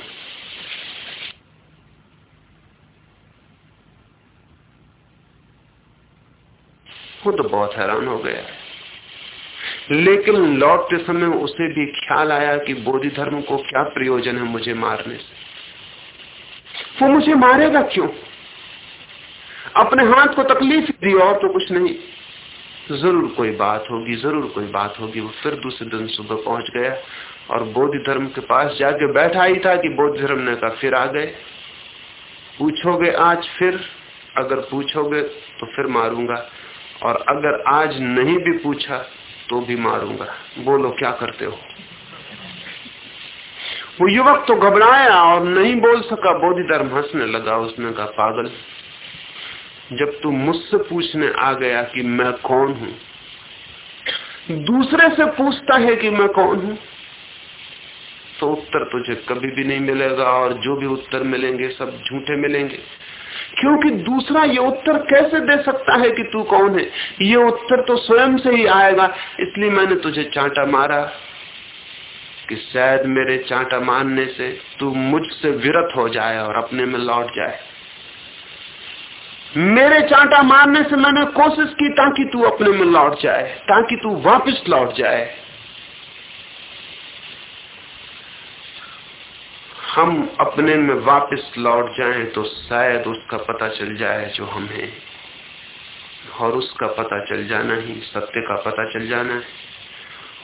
वो तो बहुत हैरान हो गया लेकिन लौटते समय उसे भी ख्याल आया कि बोधि धर्म को क्या प्रयोजन है मुझे मारने से। वो मुझे मारेगा क्यों? अपने हाथ को तकलीफ़ दी और तो कुछ नहीं। ज़रूर कोई बात होगी, ज़रूर कोई बात होगी। वो फिर दूसरे दिन सुबह पहुँच गया और बोधि धर्म के पास जाके बैठा ही था कि बोधि धर्म ने कहा, फिर आ गए। पूछोगे, आज फिर? अगर पूछोगे तो फिर मारूँगा। और अगर आज नहीं भी पूछा तो भी मारूँगा। बोलो, क्या करते हो? वो युवक तो घबराया और नहीं बोल सका। बोधि धर्म हंसने लगा। उसने कहा, पागल जब तू मुझसे पूछने आ गया कि मैं कौन हूँ, दूसरे से पूछता है कि मैं कौन हूँ तो उत्तर तुझे कभी भी नहीं मिलेगा और जो भी उत्तर मिलेंगे सब झूठे मिलेंगे। क्योंकि दूसरा ये उत्तर कैसे दे सकता है कि तू कौन है? ये उत्तर तो स्वयं से ही आएगा, इसलिए मैंने तुझे चांटा मारा कि शायद मेरे चांटा मारने से तू मुझसे विरत हो जाए और अपने में लौट जाए। मेरे चांटा मारने से मैंने कोशिश की ताकि तू अपने में लौट जाए, ताकि तू वापस लौट जाए। हम अपने में वापस लौट जाएँ तो शायद उसका पता चल जाए जो हम हैं और उसका पता चल जाना ही सत्य का पता चल जाना है,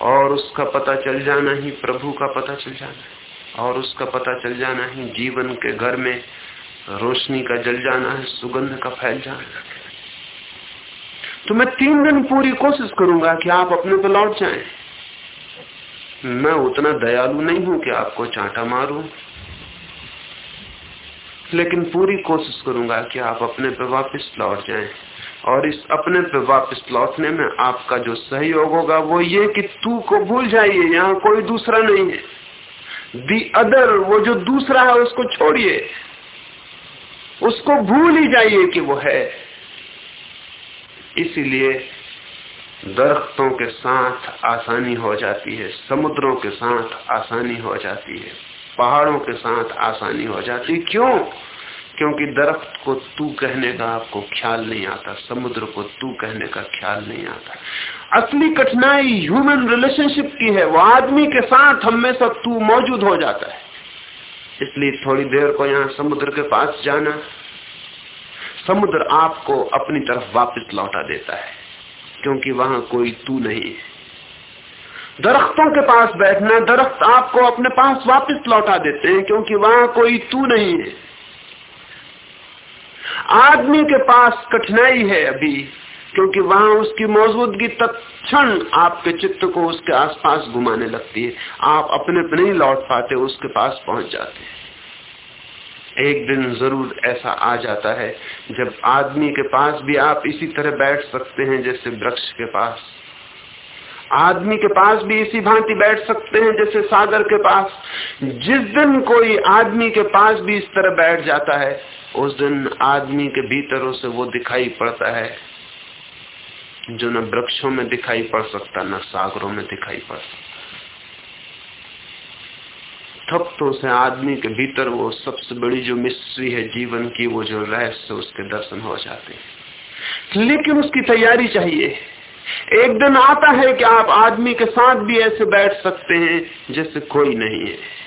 और उसका पता चल जाना ही प्रभु का पता चल जाना है, और उसका पता चल जाना ही जीवन के घर में रोशनी का जल जाना है, सुगंध का फैल जाना है। तो मैं तीन दिन पूरी कोशिश करूँगा कि आप अपने पे लौट जाएँ। मैं उतना दयालु नहीं हूँ कि आपको चांटा मारूं। लेकिन पूरी कोशिश करूँगा कि आप अपने पे वापस लौट जाएँ। और इस अपने पे वापस लौटने में आपका जो सहयोग होगा, वो ये कि तू को भूल जाइए, यहाँ कोई दूसरा नहीं है। दी अदर वो जो दूसरा है, उसको छोड़िए। उसको भूल ही जाइए कि वो है। इसीलिए दरख्तों के साथ आसानी हो जाती है, समुद्रों के साथ आसानी हो जाती है, पहाड़ों के साथ आसानी हो जाती। है क्यों? क्योंकि दरख्त को तू कहने का आपको ख्याल नहीं आता, समुद्र को तू कहने का ख्याल नहीं आता। असली कठिनाई ह्यूमन रिलेशनशिप की है, वो आदमी के साथ हमेशा तू मौजूद हो जाता है। इसलिए थोड़ी देर को यहाँ समुद्र के पास जाना, समुद्र आपको अपनी तरफ़ वापस लौटा देता है, क्योंकि वहाँ कोई तू नहीं है। दरख्तों के पास बैठना, दरख्त आपको अपने पास वापस लौटा देते हैं, क्योंकि वहाँ कोई तू नहीं है। आदमी के पास कठिनाई है अभी। क्योंकि वहाँ उसकी मौजूदगी तत्क्षण आपके चित्त को उसके आसपास घुमाने लगती है। आप अपने पे नहीं लौट पाते, उसके पास पहुँच जाते हैं। एक दिन ज़रूर ऐसा आ जाता है, जब आदमी के पास भी आप इसी तरह बैठ सकते हैं जैसे वृक्ष के पास। आदमी के पास भी इसी भांति बैठ सकते हैं जैसे सागर के पास। जिस दिन कोई आदमी के पास भी इस तरह बैठ जाता है, उस दिन आदमी के भीतर उसे वो दिखाई पड़ता है। जो न वृक्षों में दिखाई पड़ सकता, न सागरों में दिखाई पड़ सकता। तब तो उसे आदमी के भीतर वो सबसे बड़ी जो मिस्ट्री है जीवन की, वो जो रहस्य, उसके दर्शन हो जाते हैं। लेकिन उसकी तैयारी चाहिए। एक दिन आता है कि आप आदमी के साथ भी ऐसे बैठ सकते हैं, जैसे कोई नहीं है।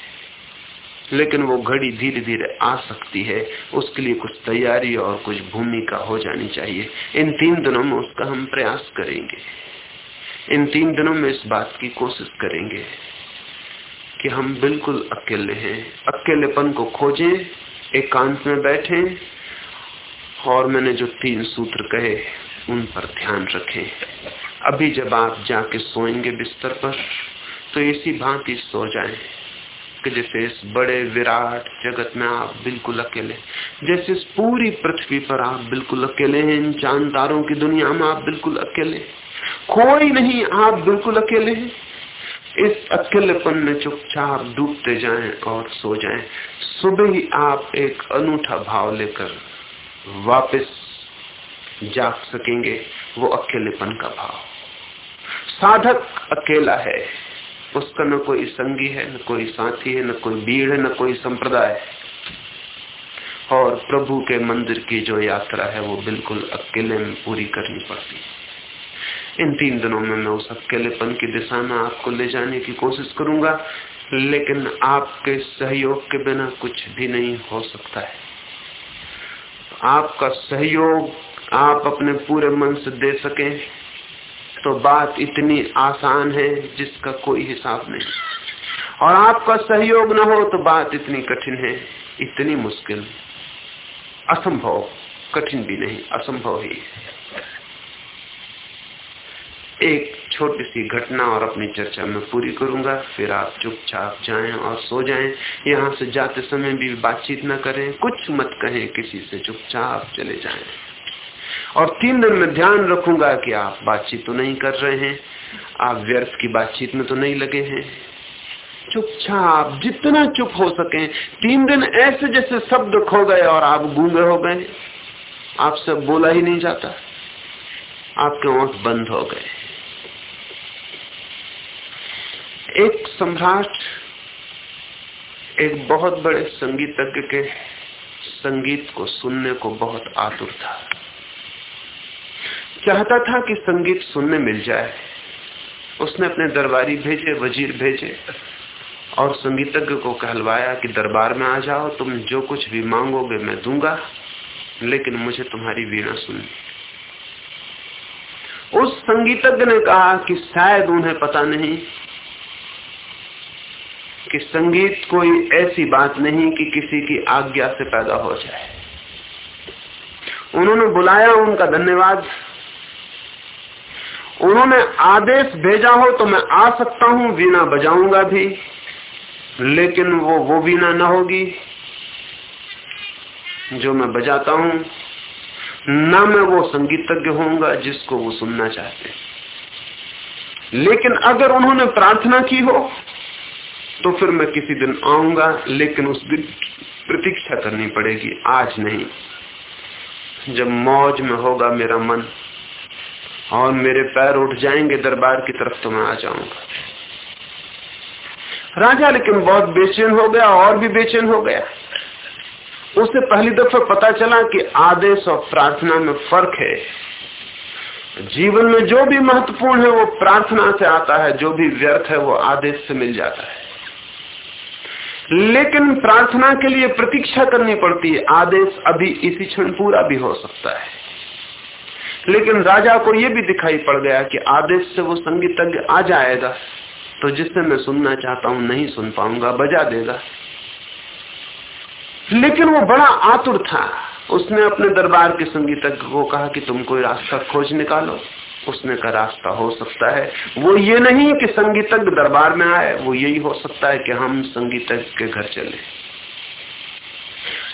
लेकिन वो घड़ी धीरे धीरे आ सकती है, उसके लिए कुछ तैयारी और कुछ भूमिका हो जानी चाहिए। इन तीन दिनों में उसका हम प्रयास करेंगे। इन तीन दिनों में इस बात की कोशिश करेंगे कि हम बिल्कुल अकेले हैं। अकेलेपन को खोजें, एकांत में बैठें, और मैंने जो तीन सूत्र कहे, उन पर ध्यान रखें। अभी जब आप जाके सोएँगे बिस्तर पर तो इसी भांति सो जाएँ। कि जैसे इस बड़े विराट जगत में आप बिल्कुल अकेले जैसे इस पूरी पृथ्वी पर आप बिल्कुल अकेले हैं, इन चाँद की दुनिया में आप बिल्कुल अकेले कोई नहीं, आप बिल्कुल अकेले हैं। इस अकेलेपन में चुपचाप डूबते जाएँ और सो जाएँ। सुबह ही आप एक अनूठा भाव लेकर वापस जाग सकेंगे, वो अकेलेपन का भाव। साधक अकेला है। उसका न कोई संगी है, न कोई साथी है, न कोई भीड़ है, न कोई संप्रदाय। और प्रभु के मंदिर की जो यात्रा है, वो बिल्कुल अकेले में पूरी करनी पड़ती है। इन तीन दिनों में मैं उस अकेलेपन की दिशा में आपको ले जाने की कोशिश करूँगा, लेकिन आपके सहयोग के बिना कुछ भी नहीं हो सकता है। आपका सहयोग आप अपने पूरे मन से दे सके तो बात इतनी आसान है जिसका कोई हिसाब नहीं। और आपका सहयोग न हो तो बात इतनी कठिन है, इतनी मुश्किल। असंभव, कठिन भी नहीं, असंभव ही। एक छोटी सी घटना और अपनी चर्चा में पूरी करूँगा, फिर आप चुपचाप जाएँ और सो जाएँ। यहाँ से जाते समय भी बातचीत न करें, कुछ मत कहें, किसी से चुपचाप चले जाएँ। और तीन दिन में ध्यान रखूँगा कि आप बातचीत तो नहीं कर रहे हैं, आप व्यर्थ की बातचीत में तो नहीं लगे हैं। चुपचाप, जितना चुप हो सके, तीन दिन ऐसे जैसे शब्द खो गए और आप गूँगे हो गए। आपसे बोला ही नहीं जाता। आपके ओठ बंद हो गए। एक सम्राट, एक बहुत बड़े संगीतज्ञ के संगीत को सुनने को बहुत आतुर था। चाहता था कि संगीत सुनने मिल जाए। उसने अपने दरबारी भेजे, वज़ीर भेजे और संगीतज्ञ को कहलवाया कि दरबार में आ जाओ, तुम जो कुछ भी मांगोगे मैं दूँगा, लेकिन मुझे तुम्हारी वीणा सुननी उस संगीतज्ञ ने कहा कि शायद उन्हें पता नहीं कि संगीत कोई ऐसी बात नहीं कि किसी की आज्ञा से पैदा हो जाए। उन्होंने बुलाया, उनका धन्यवाद। उन्होंने आदेश भेजा हो तो मैं आ सकता हूँ, वीणा बजाऊँगा भी। लेकिन वो वो वीणा न होगी, जो मैं बजाता हूँ। न मैं वो संगीतज्ञ होऊँगा जिसको वो सुनना चाहते लेकिन अगर उन्होंने प्रार्थना की हो तो फिर मैं किसी दिन आऊँगा, लेकिन उस दिन प्रतीक्षा करनी पड़ेगी, आज नहीं। जब मौज में होगा मेरा मन और मेरे पैर उठ जाएँगे दरबार की तरफ़ तो मैं आ जाऊँगा। राजा लेकिन बहुत बेचैन हो गया, और भी बेचैन हो गया। उसे पहली दफ़ा पता चला कि आदेश और प्रार्थना में फ़र्क है। जीवन में जो भी महत्वपूर्ण है, वो प्रार्थना से आता है, जो भी व्यर्थ है, वो आदेश से मिल जाता है। लेकिन प्रार्थना के लिए प्रतीक्षा करनी पड़ती है, आदेश अभी इसी क्षण पूरा भी हो सकता है। लेकिन राजा को यह भी दिखाई पड़ गया कि आदेश से वो संगीतज्ञ आ जाएगा। तो जिससे मैं सुनना चाहता हूँ, नहीं सुन पाऊँगा, बजा देगा। लेकिन वो बड़ा आतुर था। उसने अपने दरबार के संगीतज्ञ को कहा कि तुम कोई रास्ता खोज निकालो। उसने का रास्ता हो सकता है। वो ये नहीं कि संगीतज्ञ दरबार में आए, वो यही हो सकता है कि हम संगीतज्ञ के घर चले।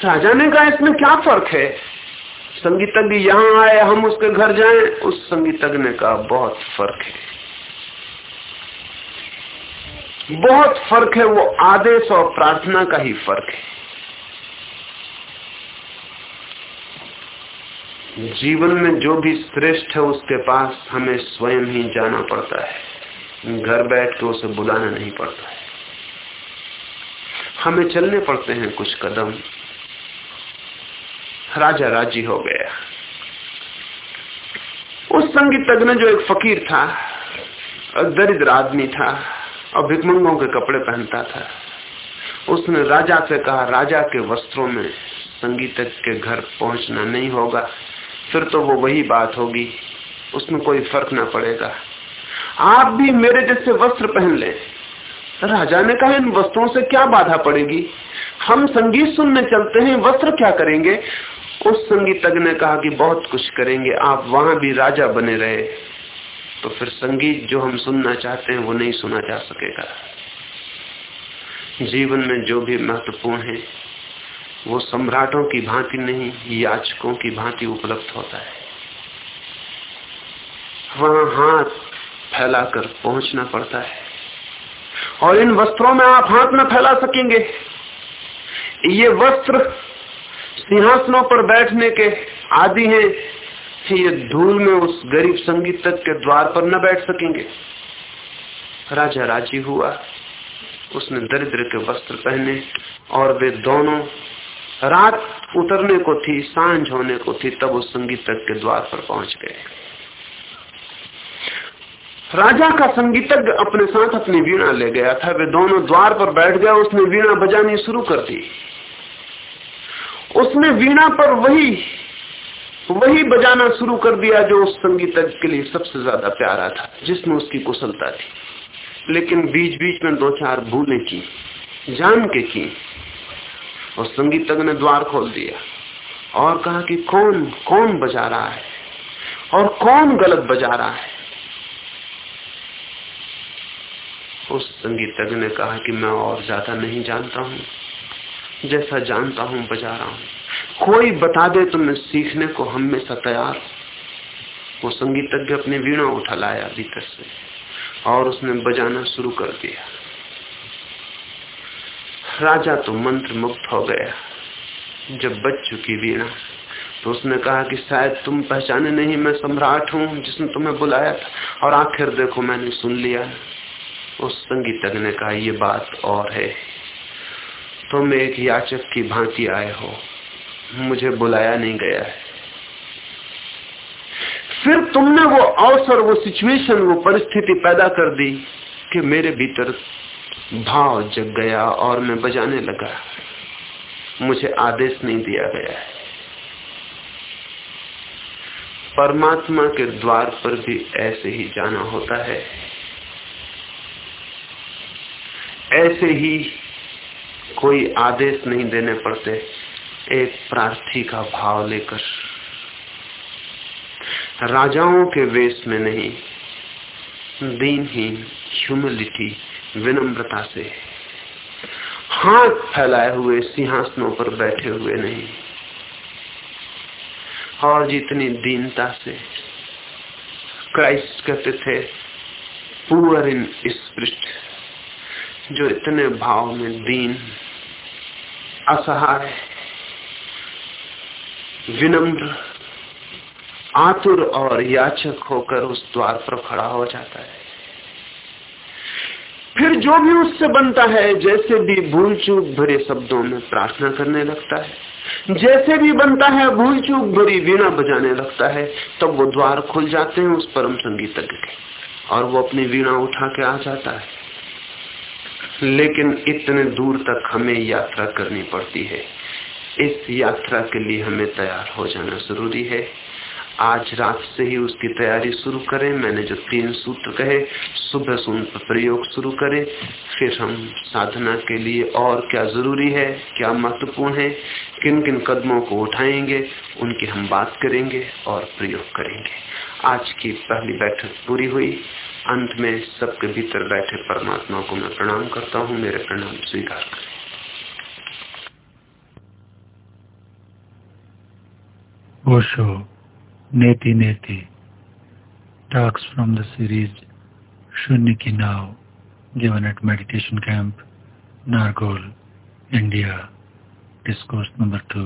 राजा ने कहा, इसमें क्या फ़र्क है? संगीतज्ञ यहाँ आए, हम उसके घर जाएँ, उस संगीतज्ञ कहा, बहुत फ़र्क है। बहुत फ़र्क है, वो आदेश और प्रार्थना का ही फ़र्क है। जीवन में जो भी श्रेष्ठ है, उसके पास हमें स्वयं ही जाना पड़ता है। घर बैठ के उसे बुलाना नहीं पड़ता है। हमें चलने पड़ते हैं कुछ कदम। राजा राज़ी हो गया। उस संगीतज्ञ ने जो एक फकीर था दरिद्र आदमी था, और भिकमंगों के कपड़े पहनता था, उसने राजा से कहा, राजा के वस्त्रों में संगीतज्ञ के घर पहुँचना नहीं होगा, फिर तो वो वही बात होगी, उसमें कोई फ़र्क ना पड़ेगा। आप भी मेरे जैसे वस्त्र पहन ले। राजा ने कहा, इन वस्त्रों से क्या बाधा पड़ेगी? हम संगीत सुनने चलते हैं, वस्त्र क्या करेंगे? उस संगीतज्ञ ने कहा कि बहुत कुछ करेंगे, आप वहाँ भी राजा बने रहे। तो फिर संगीत जो हम सुनना चाहते हैं, वो नहीं सुना जा सकेगा। जीवन में जो भी महत्वपूर्ण है, वो सम्राटों की भांति नहीं, याचकों की भांति उपलब्ध होता है। वहाँ हाथ फैलाकर पहुँचना पड़ता है। और इन वस्त्रों में आप हाथ में फैला सकेंगे। ये वस्त्र सिंहासनों पर बैठने के आदि हैं ये धूल में उस गरीब संगीत तक के द्वार पर न बैठ सकेंगे। राजा राज़ी हुआ। उसने दरिद्र के वस्त्र पहने और वे दोनों रात उतरने को थी, साँझ होने को थी, तब उस संगीत तक के द्वार पर पहुँच गए। राजा का संगीतज्ञ अपने साथ अपनी वीणा ले गया था। वे दोनों द्वार पर बैठ गया उसने वीणा बजानी शुरू कर दी। उसने वीणा पर वही वही बजाना शुरू कर दिया जो उस संगीतज्ञ के लिए सबसे ज़्यादा प्यारा था, जिसमें उसकी कुशलता थी। लेकिन बीच बीच में दो चार भूलें की, जान के की, और संगीतज्ञ ने द्वार खोल दिया और कहा कि कौन कौन बजा रहा है? और कौन गलत बजा रहा है? उस संगीतज्ञ ने कहा कि मैं और ज़्यादा नहीं जानता हूँ। जैसा जानता हूँ, बजा रहा हूँ। कोई बता दे तो मैं सीखने को हमेशा तैयार वो संगीतज्ञ अपने वीणा उठा लाया भीतर से और उसने बजाना शुरू कर दिया। राजा तो मंत्र मुक्त हो गया। जब बच चुकी वीणा तो उसने कहा कि शायद तुम पहचाने नहीं मैं सम्राट हूँ जिसने तुम्हें बुलाया था। और आखिर देखो, मैंने सुन लिया। उस संगीतज्ञ ने कहा यह बात और है। तुम एक याचक की भांति आए हो। मुझे बुलाया नहीं गया है। फिर तुमने वो अवसर, वो सिचुएशन वो परिस्थिति पैदा कर दी कि मेरे भीतर भाव जग गया और मैं बजाने लगा। मुझे आदेश नहीं दिया गया है। परमात्मा के द्वार पर भी ऐसे ही जाना होता है। ऐसे ही कोई आदेश नहीं देने पड़ते। एक प्रार्थी का भाव लेकर। राजाओं के वेश में नहीं, दीनहीन ह्यूमिलिटी विनम्रता से। हाथ फैलाए हुए सिंहासनों पर बैठे हुए नहीं। और जितनी दीनता से क्राइस्ट कहते थे पुअर इन स्प्रिट जो इतने भाव में दीन, असहाय, विनम्र, आतुर और याचक होकर उस द्वार पर खड़ा हो जाता है। फिर जो भी उससे बनता है, जैसे भी भूल चूक भरे शब्दों में प्रार्थना करने लगता है। जैसे भी बनता है भूल चूक भरी वीणा बजाने लगता है, तब वो द्वार खुल जाते हैं उस परम संगीतज्ञ के। और वो अपनी वीणा उठा के आ जाता है। लेकिन इतने दूर तक हमें यात्रा करनी पड़ती है। इस यात्रा के लिए हमें तैयार हो जाना ज़रूरी है। आज रात से ही उसकी तैयारी शुरू करें। मैंने जो तीन सूत्र कहे, सुबह सुन प्रयोग शुरू करें। फिर हम साधना के लिए और क्या ज़रूरी है, क्या महत्वपूर्ण है किन किन कदमों को उठाएँगे, उनकी हम बात करेंगे और प्रयोग करेंगे। आज की पहली बैठक पूरी हुई। अंत में सबके भीतर बैठे परमात्मा को मैं प्रणाम करता हूँ, मेरे प्रणाम स्वीकार करें। ओशो, नेति नेति टॉक्स फ्रॉम द सीरीज़ शून्य की नाव given at meditation camp Nargol India discourse number two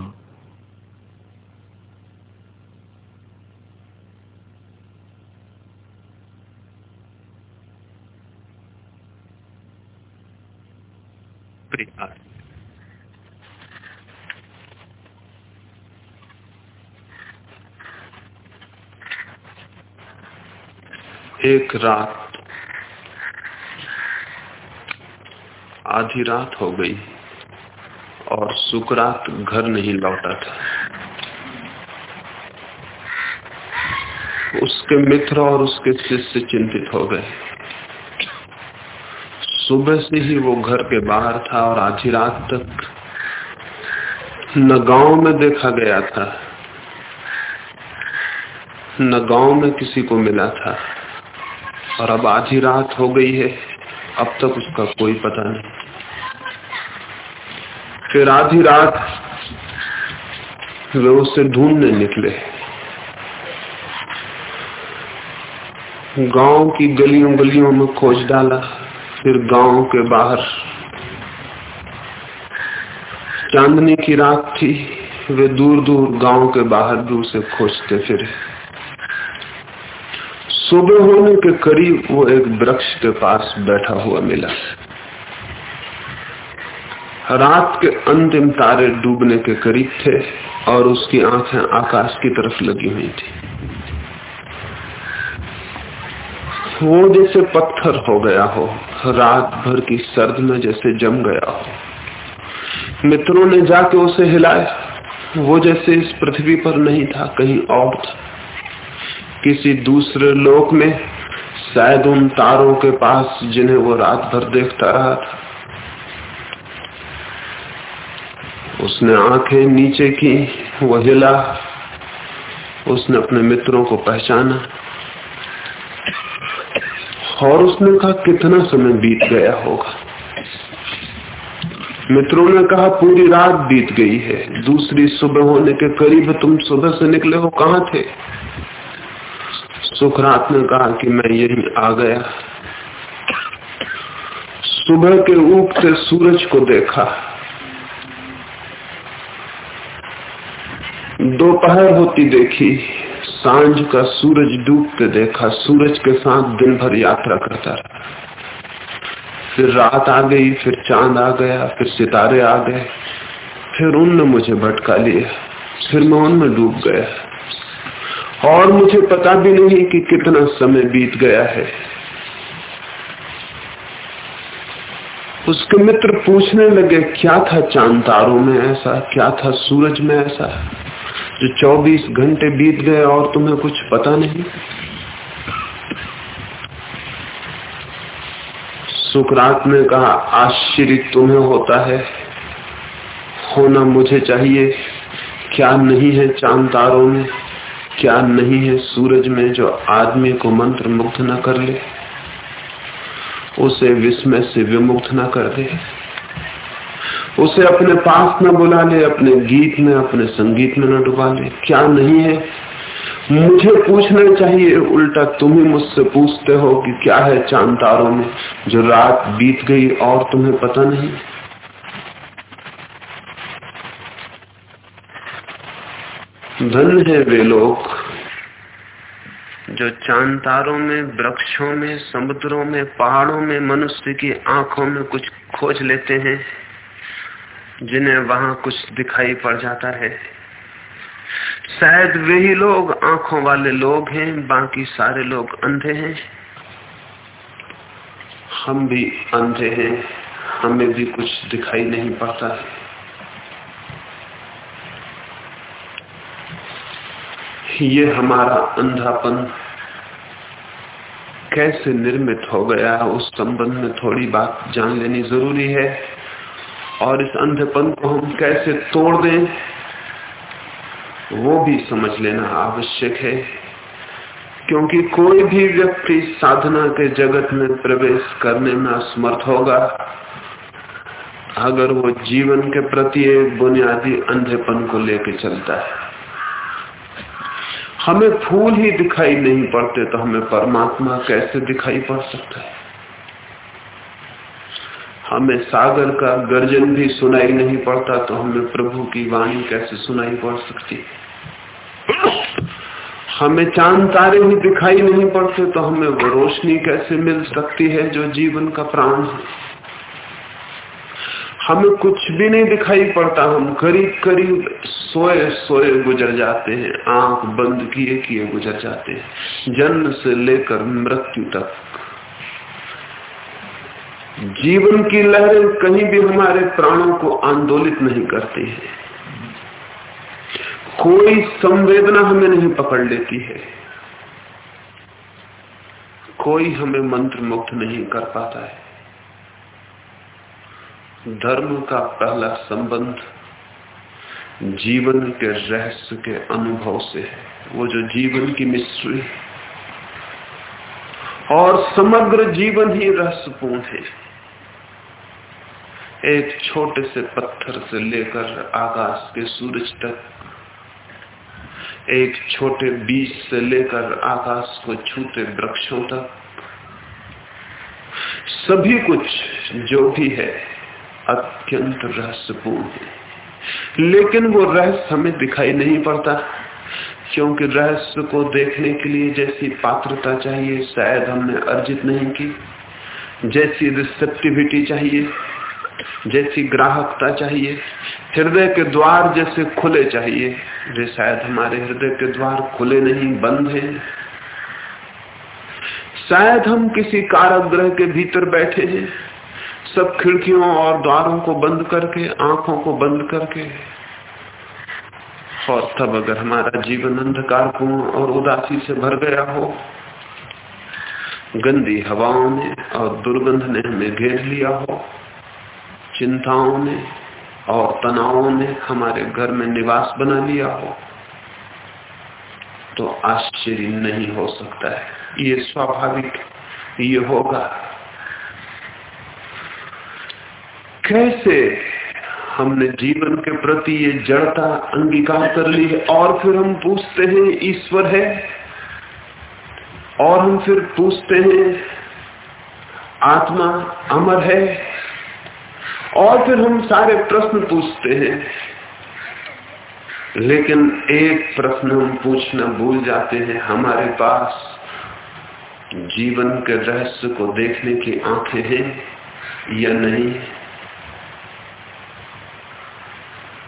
परिहार एक रात, आधी रात हो गई और सुकरात घर नहीं लौटा था। उसके मित्र और उसके शिष्य चिंतित हो गए। सुबह से ही वो घर के बाहर था और आधी रात तक न गाँव में देखा गया था, न गाँव में किसी को मिला था। और अब आधी रात हो गई है, अब तक उसका कोई पता नहीं। फिर आधी रात वे उसे ढूँढने निकले। गाँव की गलियों गलियों में खोज डाला। फिर गाँव के बाहर। चांदनी की रात थी, वे दूर दूर गाँव के बाहर भी उसे खोजते फिरे। सुबह होने के करीब वो एक वृक्ष के पास बैठा हुआ मिला। रात के अंतिम तारे डूबने के करीब थे और उसकी आँखें आकाश की तरफ़ लगी हुई थी। वो जैसे पत्थर हो गया हो, रात भर की सर्द में जैसे जम गया हो। मित्रों ने जाके उसे हिलाया। वो जैसे इस पृथ्वी पर नहीं था, कहीं और था। किसी दूसरे लोक में, शायद उन तारों के पास जिन्हें वो रात भर देखता रहा था। उसने आँखें नीचे की, वो हिला। उसने अपने मित्रों को पहचाना। और उसने कहा, कितना समय बीत गया होगा? मित्रों ने कहा, पूरी रात बीत गई है। दूसरी सुबह होने के करीब तुम सुबह से निकले हो, कहा थे? सुखरात ने कहा कि मैं यही आ गया। सुबह के उगते सूरज को देखा। दोपहर होती देखी। साँझ का सूरज डूबते देखा, सूरज के साथ दिन भर यात्रा करता रहा। फिर रात आ गई, फिर चाँद आ गया, फिर सितारे आ गए, फिर उनने मुझे भटका लिया, फिर मैं उनमें डूब गया। और मुझे पता भी नहीं कि कितना समय बीत गया है। उसके मित्र पूछने लगे, क्या था चाँद तारों में ऐसा? क्या था सूरज में ऐसा? जो 24 घंटे बीत गए और तुम्हें कुछ पता नहीं? सुकरात ने कहा, आश्चर्य तुम्हें होता है। होना मुझे चाहिए। क्या नहीं है चाँद तारों में? क्या नहीं है सूरज में जो आदमी को मंत्र मुक्त न कर ले? उसे विस्मय से विमुक्त न कर दे। उसे अपने पास न बुला ले, अपने गीत में, अपने संगीत में न डुबा ले। क्या नहीं है? मुझे पूछना चाहिए, उल्टा तुम ही मुझसे पूछते हो कि क्या है चाँद तारों में जो रात बीत गई और तुम्हें पता नहीं? धन है वे लोग जो चाँद तारों में, वृक्षों में, समुद्रों में, पहाड़ों में, मनुष्य की आँखों में कुछ खोज लेते हैं। जिन्हें वहाँ कुछ दिखाई पड़ जाता है। शायद वही लोग, आँखों वाले लोग हैं, बाकी सारे लोग अंधे हैं। हम भी अंधे हैं, हमें भी कुछ दिखाई नहीं पड़ता। है ये हमारा अंधापन कैसे निर्मित हो गया, उस संबंध में थोड़ी बात जान लेनी ज़रूरी है। और इस अंधेपन को हम कैसे तोड़ दें, वो भी समझ लेना आवश्यक है। क्योंकि कोई भी व्यक्ति साधना के जगत में प्रवेश करने में असमर्थ होगा। अगर वो जीवन के प्रति एक बुनियादी अंधेपन को लेकर चलता है। हमें फूल ही दिखाई नहीं पड़ते तो हमें परमात्मा कैसे दिखाई पड़ सकता है? हमें सागर का गर्जन भी सुनाई नहीं पड़ता तो हमें प्रभु की वाणी कैसे सुनाई पड़ सकती? हमें चाँद तारे भी दिखाई नहीं पड़ते तो हमें वो रोशनी कैसे मिल सकती है जो जीवन का प्राण है? हमें कुछ भी नहीं दिखाई पड़ता, हम करीब करीब सोए सोए गुजर जाते हैं, आँख बंद किए किए गुजर जाते हैं, जन्म से लेकर मृत्यु तक। जीवन की लहरें कहीं भी हमारे प्राणों को आंदोलित नहीं करती है। कोई संवेदना हमें नहीं पकड़ लेती है। कोई हमें मंत्र मुक्त नहीं कर पाता है। धर्म का पहला संबंध जीवन के रहस्य के अनुभव से है। वो जो जीवन की मिस्ट्री और समग्र जीवन ही रहस्यपूर्ण है। एक छोटे से पत्थर से लेकर आकाश के सूरज तक। एक छोटे बीज से लेकर आकाश को छूते वृक्षों तक। सभी कुछ जो भी है, अत्यंत रहस्यपूर्ण है। लेकिन वो रहस्य हमें दिखाई नहीं पड़ता, क्योंकि रहस्य को देखने के लिए जैसी पात्रता चाहिए, शायद हमने अर्जित नहीं की। जैसी रिसेप्टिविटी चाहिए जैसी ग्राहकता चाहिए, हृदय के द्वार जैसे खुले चाहिए। जो शायद हमारे हृदय के द्वार खुले नहीं, बंद हैं। शायद हम किसी कारागृह के भीतर बैठे हैं। सब खिड़कियों और द्वारों को बंद करके, आँखों को बंद करके। और तब अगर हमारा जीवन अंधकारपूर्ण और उदासी से भर गया हो, गंदी हवाओं ने और दुर्गंध ने हमें घेर लिया हो चिंताओं ने और तनावों ने हमारे घर में निवास बना लिया हो तो आश्चर्य नहीं हो सकता है। ये स्वाभाविक ये होगा। कैसे हमने जीवन के प्रति ये जड़ता अंगीकार कर ली है? और फिर हम पूछते हैं, ईश्वर है? और हम फिर पूछते हैं, आत्मा अमर है? और फिर हम सारे प्रश्न पूछते हैं। लेकिन एक प्रश्न हम पूछना भूल जाते हैं। हमारे पास जीवन के रहस्य को देखने की आँखें हैं या नहीं?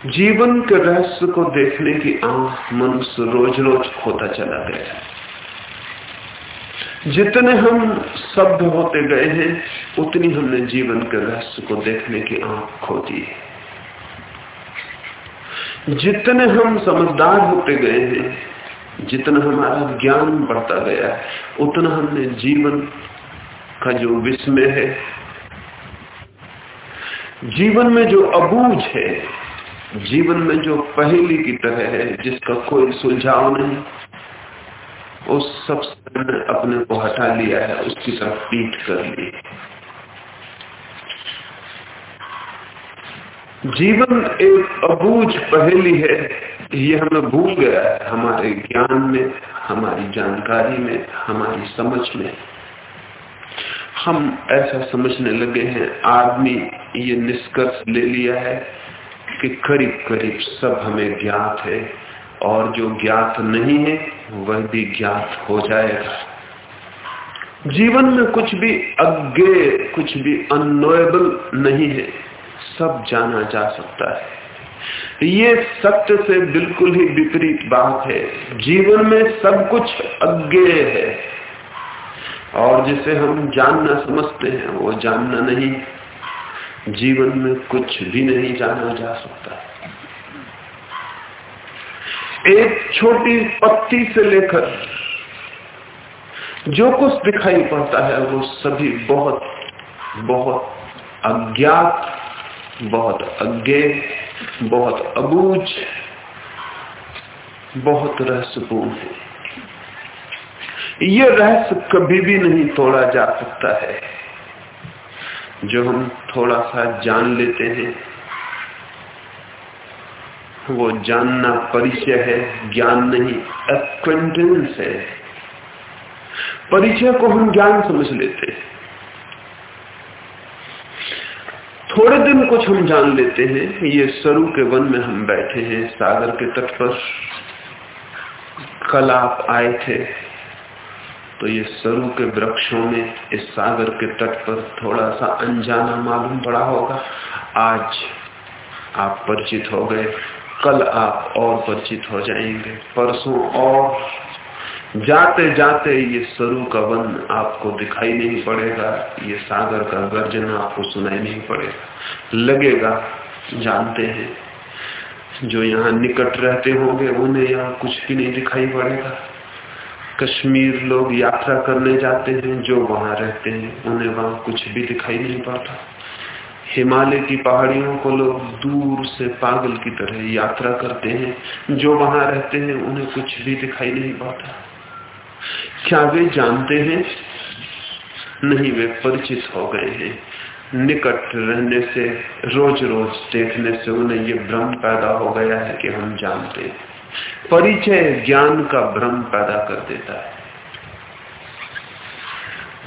जीवन के रहस्य को देखने की आँख मनुष्य रोज रोज खोता चला गया जितने हम शब्द होते गए हैं, उतनी हमने जीवन के रहस्य को देखने की आँख खो दी है। जितने हम समझदार होते गए हैं, जितना हमारा ज्ञान बढ़ता गया उतना हमने जीवन का जो विस्मय है, जीवन में जो अबूझ है, जीवन में जो पहली की तरह है, जिसका कोई सुलझाव नहीं उस सबने अपने को हटा लिया है, उसकी तरफ़ पीट कर ली। जीवन एक अबूझ पहेली है। ये हमें भूल गया है, हमारे ज्ञान में, हमारी जानकारी में, हमारी समझ में। हम ऐसा समझने लगे हैं, आदमी ये निष्कर्ष ले लिया है कि करीब करीब सब हमें ज्ञात है। और जो ज्ञात नहीं है, वह भी ज्ञात हो जाएगा। जीवन में कुछ भी अज्ञे, कुछ भी अनोएबल नहीं है, सब जाना जा सकता है। ये सत्य से बिल्कुल ही विपरीत बात है। जीवन में सब कुछ अज्ञे है। और जिसे हम जानना समझते हैं, वो जानना नहीं। जीवन में कुछ भी नहीं जाना जा सकता। एक छोटी पत्ती से लेकर जो कुछ दिखाई पड़ता है, वो सभी बहुत बहुत अज्ञात, बहुत अज्ञे, बहुत अबूझ, बहुत रहस्यपूर्ण है। ये रहस्य कभी भी नहीं तोड़ा जा सकता है। जो हम थोड़ा सा जान लेते हैं वो जानना परिचय है, ज्ञान नहीं एक्वेंटेंस है। परिचय को हम ज्ञान समझ लेते हैं। थोड़े दिन कुछ हम जान लेते हैं, ये सरु के वन में हम बैठे हैं, सागर के तट पर कल आप आए थे तो ये सरु के वृक्षों में, इस सागर के तट पर थोड़ा सा अनजाना मालूम पड़ा होगा। आज आप परिचित हो गए। कल आप और परिचित हो जाएँगे। परसों और जाते जाते ये सरु का वन आपको दिखाई नहीं पड़ेगा। ये सागर का गर्जन आपको सुनाई नहीं पड़ेगा। लगेगा, जानते हैं। जो यहाँ निकट रहते होंगे, उन्हें यहाँ कुछ भी नहीं दिखाई पड़ेगा। कश्मीर लोग यात्रा करने जाते हैं, जो वहाँ रहते हैं, उन्हें वहाँ कुछ भी दिखाई नहीं पड़ता। हिमालय की पहाड़ियों को लोग दूर से पागल की तरह यात्रा करते हैं। जो वहाँ रहते हैं, उन्हें कुछ भी दिखाई नहीं पाता। क्या वे जानते हैं? नहीं, वे परिचित हो गए हैं। निकट रहने से रोज रोज देखने से उन्हें ये भ्रम पैदा हो गया है कि हम जानते हैं। परिचय ज्ञान का भ्रम पैदा कर देता है।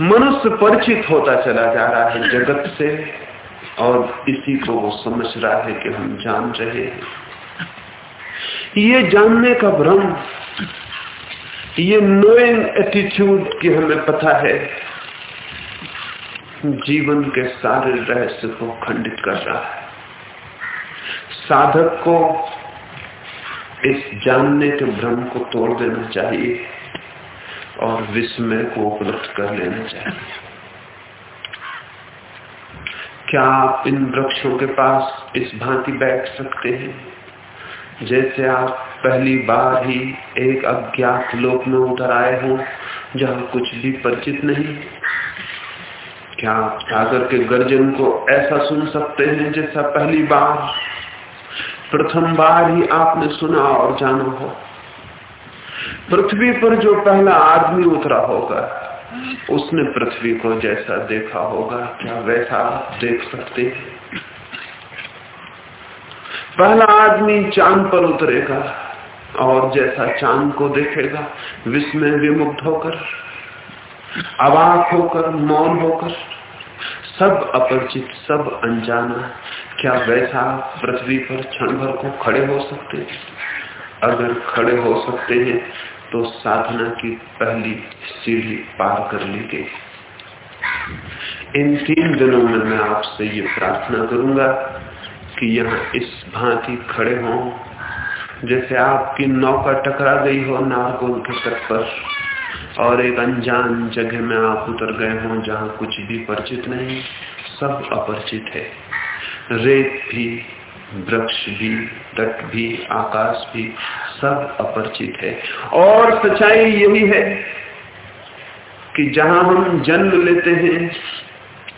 मनुष्य परिचित होता चला जा रहा है जगत से। और इसी को वो समझ रहा है कि हम जान रहे हैं। ये जानने का भ्रम, ये नोइंग एटीट्यूड की हमें पता है, जीवन के सारे रहस्य को खंडित कर रहा है। साधक को इस जानने के भ्रम को तोड़ देना चाहिए और विस्मय को उपलब्ध कर लेना चाहिए। क्या आप इन वृक्षों के पास इस भांति बैठ सकते हैं? जैसे आप पहली बार ही एक अज्ञात लोक में उतर आए हो, जहाँ कुछ भी परिचित नहीं। क्या आप सागर के गर्जन को ऐसा सुन सकते हैं जैसा पहली बार, प्रथम बार ही आपने सुना और जाना हो? पृथ्वी पर जो पहला आदमी उतरा होगा उसने पृथ्वी को जैसा देखा होगा, क्या वैसा देख सकते पहला आदमी चाँद पर उतरेगा और जैसा चाँद को देखेगा, विस्मय विमुक्त होकर, अवाक होकर, मौन होकर, सब अपरिचित, सब अनजाना, क्या वैसा पृथ्वी पर क्षण भर को खड़े हो सकते अगर खड़े हो सकते हैं तो साधना की पहली सीढ़ी पार कर ली गई। इन तीन दिनों में मैं आपसे ये प्रार्थना करूँगा कि यहाँ इस भांति खड़े हों। जैसे आपकी नौका टकरा गई हो नारगोल के तट पर, और एक अनजान जगह में आप उतर गए हों जहाँ कुछ भी परिचित नहीं, सब अपरिचित है। रेत भी वृक्ष भी, तट भी, आकाश भी सब अपरिचित है। और सच्चाई यही है कि जहाँ हम जन्म लेते हैं,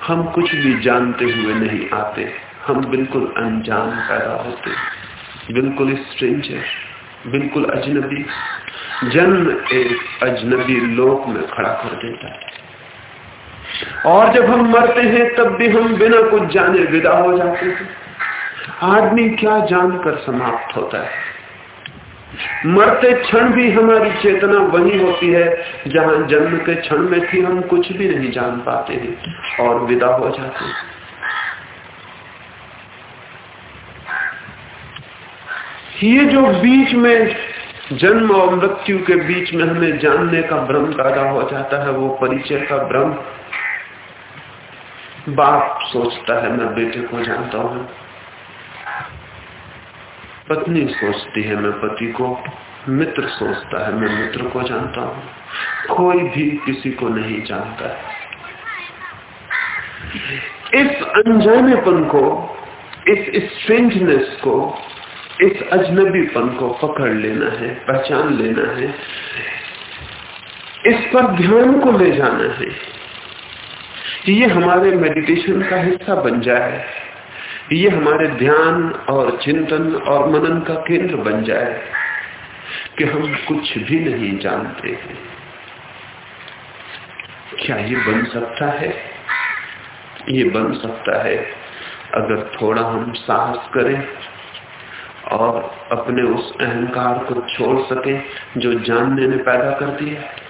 हम कुछ भी जानते हुए नहीं आते। हम बिल्कुल अनजान पैदा होते बिल्कुल स्ट्रेंजर बिल्कुल अजनबी। जन्म एक अजनबी लोक में खड़ा कर देता है। और जब हम मरते हैं, तब भी हम बिना कुछ जाने विदा हो जाते हैं। आदमी क्या जानकर समाप्त होता है? मरते क्षण भी हमारी चेतना वही होती है, जहाँ जन्म के क्षण में थी हम कुछ भी नहीं जान पाते हैं और विदा हो जाते हैं। ये जो बीच में जन्म और मृत्यु के बीच में हमें जानने का भ्रम पैदा हो जाता है, वो परिचय का भ्रम, बाप सोचता है, मैं बेटे को जानता हूँ। पत्नी सोचती है, मैं पति को, मित्र सोचता है, मैं मित्र को जानता हूँ। कोई भी किसी को नहीं जानता है। इस अनजानेपन को, इस स्ट्रेंजनेस को, इस अजनबीपन को पकड़ लेना है, पहचान लेना है। इस पर ध्यान को ले जाना है। ये हमारे मेडिटेशन का हिस्सा बन जाए। ये हमारे ध्यान और चिंतन और मनन का केंद्र बन जाए कि हम कुछ भी नहीं जानते हैं। क्या ये बन सकता है? ये बन सकता है अगर थोड़ा हम साहस करें और अपने उस अहंकार को छोड़ सके जो जानने ने पैदा कर दिया।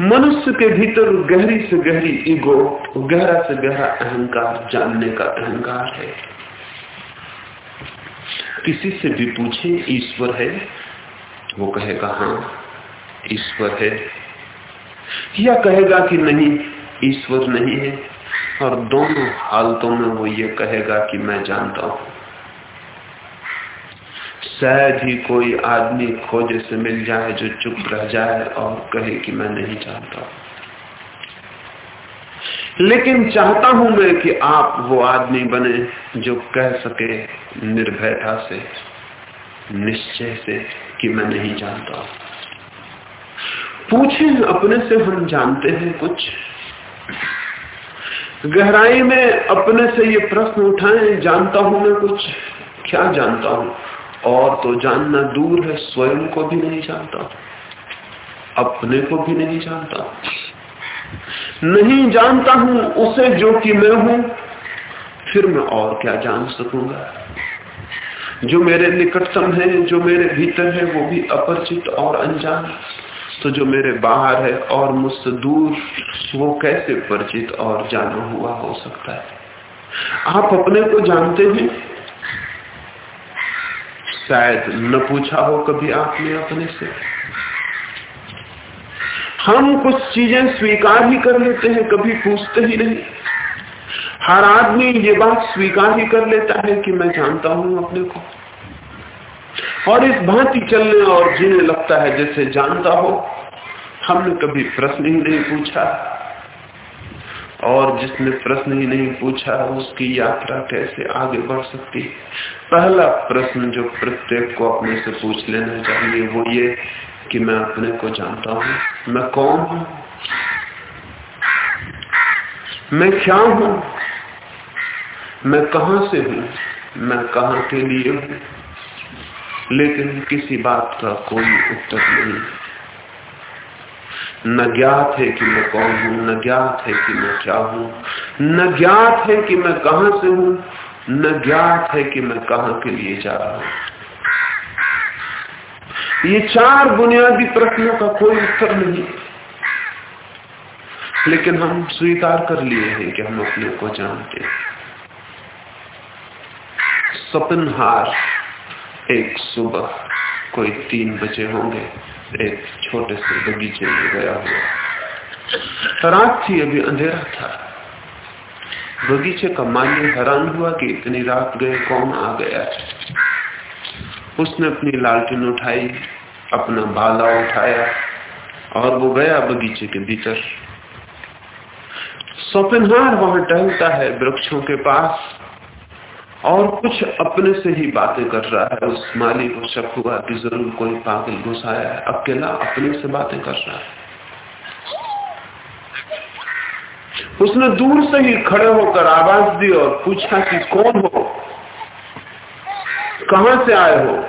मनुष्य के भीतर गहरी से गहरी ईगो, गहरा से गहरा अहंकार, जानने का अहंकार है। किसी से भी पूछे, ईश्वर है, वो कहेगा हाँ ईश्वर है। या कहेगा कि नहीं, ईश्वर नहीं है। और दोनों हालतों में वो ये कहेगा कि मैं जानता हूँ। शायद ही कोई आदमी खोजे से मिल जाए जो चुप रह जाए और कहे कि मैं नहीं चाहता लेकिन चाहता हूँ मैं कि आप वो आदमी बने जो कह सके निर्भयता से, निश्चय से कि मैं नहीं जानता। पूछे अपने से हम जानते हैं कुछ। गहराई में अपने से ये प्रश्न उठाएँ, जानता हूँ मैं कुछ, क्या जानता हूँ? और तो जानना दूर है, स्वयं को भी नहीं जानता, अपने को भी नहीं जानता। नहीं जानता हूँ उसे जो कि मैं हूँ, फिर मैं और क्या जान सकूँगा? जो मेरे निकटतम है, जो मेरे भीतर है, वो भी अपरिचित और अनजान। तो जो मेरे बाहर है और मुझसे दूर, वो कैसे परिचित और जाना हुआ हो सकता है? आप अपने को जानते हैं? शायद न पूछा हो कभी आपने अपने से। हम कुछ चीज़ें स्वीकार ही कर लेते हैं, कभी पूछते ही नहीं। हर आदमी ये बात स्वीकार ही कर लेता है कि मैं जानता हूँ अपने को। और इस भांति चलने और जीने लगता है, जैसे जानता हो। हमने कभी प्रश्न ही नहीं पूछा। और जिसने प्रश्न ही नहीं पूछा, उसकी यात्रा कैसे आगे बढ़ सकती? पहला प्रश्न जो प्रत्येक को अपने से पूछ लेना चाहिए, वो ये कि मैं अपने को जानता हूँ। मैं कौन हूँ? मैं क्या हूँ? मैं कहा से हूँ? मैं कहा के लिए हूँ? लेकिन किसी बात का कोई उत्तर नहीं। न ज्ञात है कि मैं कौन हूँ, न ज्ञात है कि मैं क्या हूँ, न ज्ञात है कि मैं कहाँ से हूँ, न ज्ञात है कि मैं कहाँ के लिए जा रहा हूँ। ये चार बुनियादी प्रश्नों का कोई उत्तर नहीं। लेकिन हम स्वीकार कर लिए हैं कि हम अपने को जानते सपनहार, एक सुबह, कोई तीन बजे होंगे। एक छोटे से बगीचे में गया हुआ। रात थी अभी अंधेरा था। बगीचे का माली हैरान हुआ कि इतनी रात गए, कौन आ गया? उसने अपनी लालटेन उठाई, अपना बाला उठाया और वो गया बगीचे के भीतर। सोपिनहार वहाँ टहलता है वृक्षों के पास। और कुछ अपने से ही बातें कर रहा है, उस माली को शक हुआ कि ज़रूर कोई पागल घुसाया है, अकेला अपने से बातें कर रहा है। उसने दूर से ही खड़े होकर आवाज़ दी और पूछा कि कौन हो? कहा से आए हो?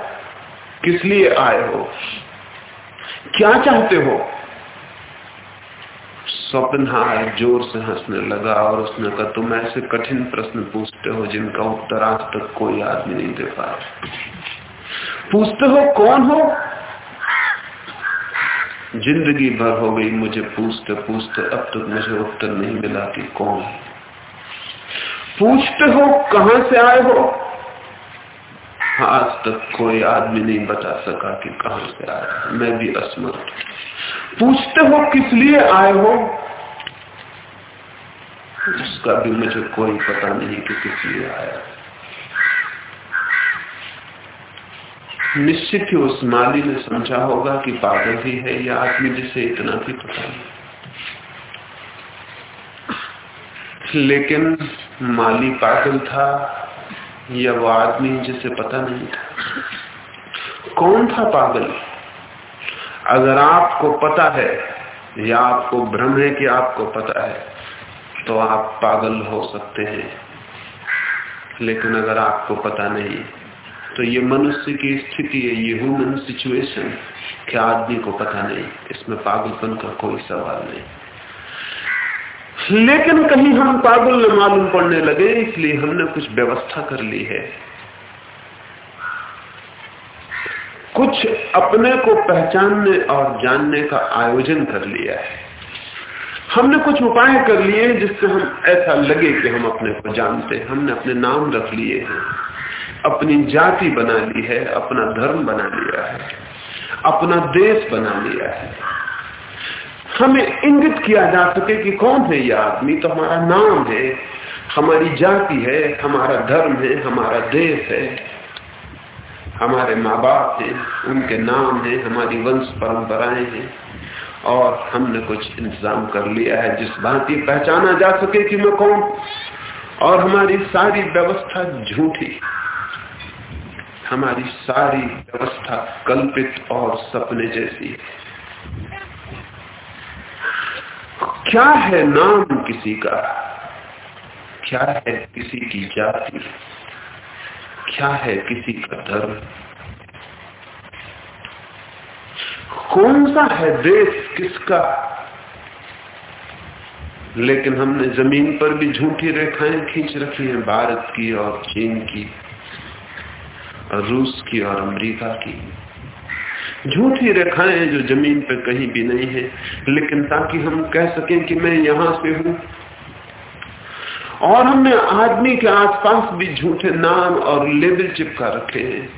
किस लिए आए हो? क्या चाहते हो? स्वप्नहार ज़ोर से हंसने लगा और उसने कहा, तुम ऐसे कठिन प्रश्न पूछते हो जिनका उत्तर आज तक कोई आदमी नहीं दे पा पूछते हो कौन हो? ज़िंदगी भर हो गई मुझे पूछते पूछते, अब तक मुझे उत्तर नहीं मिला कि कौन। है पूछते हो कहाँ से आए हो? आज तक कोई आदमी नहीं बता सका कि कहाँ से आया। मैं भी असमर्थ पूछते हो किस लिए आए हो? उसका भी मुझे कोई पता नहीं कि किस लिए आया। निश्चित ही उस माली ने समझा होगा कि पागल ही है या आदमी जिसे इतना भी पता नहीं। लेकिन माली पागल था या वो आदमी जिसे पता नहीं था? कौन था पागल? अगर आपको पता है, या आपको भ्रम है कि आपको पता है तो आप पागल हो सकते हैं। लेकिन अगर आपको पता नहीं तो ये मनुष्य की स्थिति है, ये ह्यूमन सिचुएशन कि आदमी को पता नहीं। इसमें पागलपन का कोई सवाल नहीं। लेकिन कहीं हम पागल मालूम पड़ने लगे, इसलिए हमने कुछ व्यवस्था कर ली है। कुछ अपने को पहचानने और जानने का आयोजन कर लिया है। हमने कुछ उपाय कर लिए जिससे हम ऐसा लगे कि हम अपने को जानते हैं। हमने अपने नाम रख लिए हैं, अपनी जाति बना ली है, अपना धर्म बना लिया है, अपना देश बना लिया है। हमें इंगित किया जा सके कि कौन है यह आदमी? तो हमारा नाम है, हमारी जाति है, हमारा धर्म है, हमारा देश है। हमारे माँ बाप हैं, उनके नाम है, हमारी वंश परंपराएँ हैं, और हमने कुछ इंतज़ाम कर लिया है। जिस भांति पहचाना जा सके कि मैं कौन, और हमारी सारी व्यवस्था झूठी। हमारी सारी व्यवस्था कल्पित और सपने जैसी क्या है नाम किसी का? क्या है किसी की जाति? क्या है किसी का धर्म कौन सा है देश किसका? लेकिन हमने ज़मीन पर भी झूठी रेखाएँ खींच रखी हैं, भारत की और चीन की, और रूस की और अमेरिका की। झूठी रेखाएँ जो ज़मीन पर कहीं भी नहीं है, लेकिन ताकि हम कह सकें कि मैं यहाँ से हूँ और हमने आदमी के आसपास भी झूठे नाम और लेबल चिपका रखे हैं।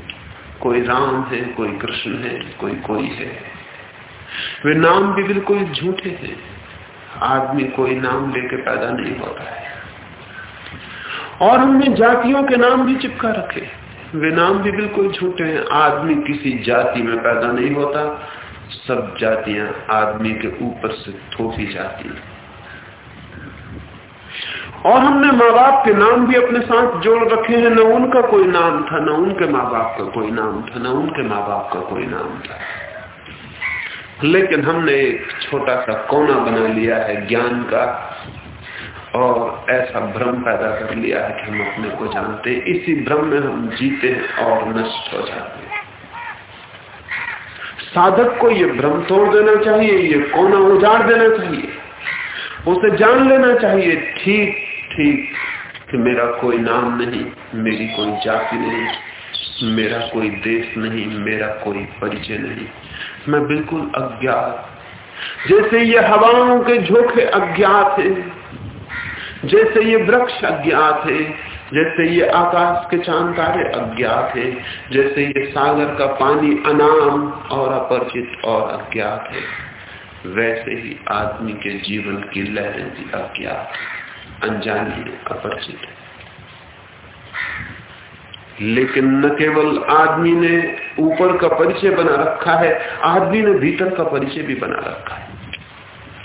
कोई राम है, कोई कृष्ण है, कोई कोई है। वे नाम भी बिल्कुल झूठे हैं। आदमी कोई नाम लेके पैदा नहीं होता है। और हमने जातियों के नाम भी चिपका रखे। वे नाम भी बिल्कुल झूठे हैं। आदमी किसी जाति में पैदा नहीं होता। सब जातियाँ आदमी के ऊपर से थोपी जाती हैं। और हमने माँ बाप के नाम भी अपने साथ जोड़ रखे हैं। न उनका कोई नाम था, न उनके माँ बाप का कोई नाम था, न उनके माँ बाप का कोई नाम था। लेकिन हमने एक छोटा सा कोना बना लिया है ज्ञान का और ऐसा भ्रम पैदा कर लिया है कि हम अपने को जानते इसी भ्रम में हम जीते हैं और नष्ट हो जाते हैं। साधक को ये भ्रम तोड़ देना चाहिए, ये कोना उजाड़ देना चाहिए। उसे जान लेना चाहिए, ठीक ठीक कि मेरा कोई नाम नहीं, मेरी कोई जाति नहीं, मेरा कोई देश नहीं, मेरा कोई परिचय नहीं। मैं बिल्कुल अज्ञात। जैसे ये हवाओं के झोंके अज्ञात है, जैसे ये वृक्ष अज्ञात है, जैसे ये आकाश के चाँद तारे अज्ञात है, जैसे ये सागर का पानी अनाम और अपरिचित और अज्ञात है, वैसे ही आदमी के जीवन की लहरें भी अज्ञात अनजानी है, अपरिचित है। लेकिन न केवल आदमी ने ऊपर का परिचय बना रखा है, आदमी ने भीतर का परिचय भी बना रखा है।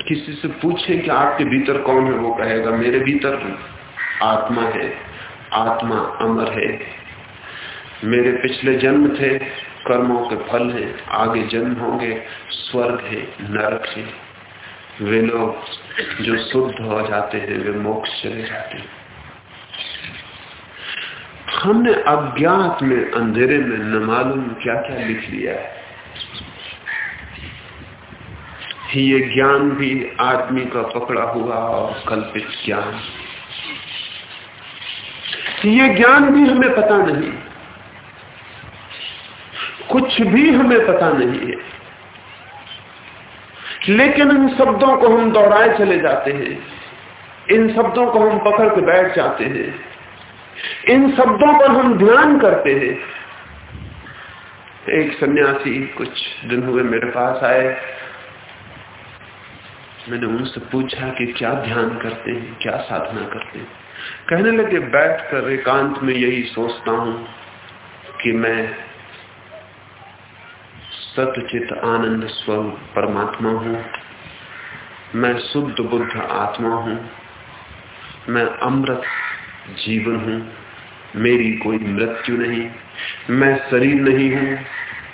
किसी से पूछे कि आपके भीतर कौन है, वो कहेगा, मेरे भीतर आत्मा है, आत्मा अमर है। मेरे पिछले जन्म थे, कर्मों के फल हैं, आगे जन्म होंगे, स्वर्ग है, नरक है। वे लोग जो शुद्ध हो जाते हैं, वे मोक्ष चले जाते हैं। हमने अज्ञात में, अंधेरे में, न मालूम क्या क्या लिख लिया है। ये ज्ञान भी आदमी का पकड़ा हुआ और कल्पित ज्ञान। ये ज्ञान भी हमें पता नहीं। कुछ भी हमें पता नहीं है। लेकिन इन शब्दों को हम दोहराए चले जाते हैं। इन शब्दों को हम पकड़ के बैठ जाते हैं। इन शब्दों पर हम ध्यान करते हैं। एक सन्यासी कुछ दिन हुए मेरे पास आए। मैंने उनसे पूछा कि क्या ध्यान करते हैं, क्या साधना करते हैं। कहने लगे, बैठकर एकांत में यही सोचता हूँ कि मैं सतचित आनंद स्वरूप परमात्मा हूँ। मैं शुद्ध बुद्ध आत्मा हूँ। मैं अमृत जीवन हूँ। मेरी कोई मृत्यु नहीं। मैं शरीर नहीं हूँ।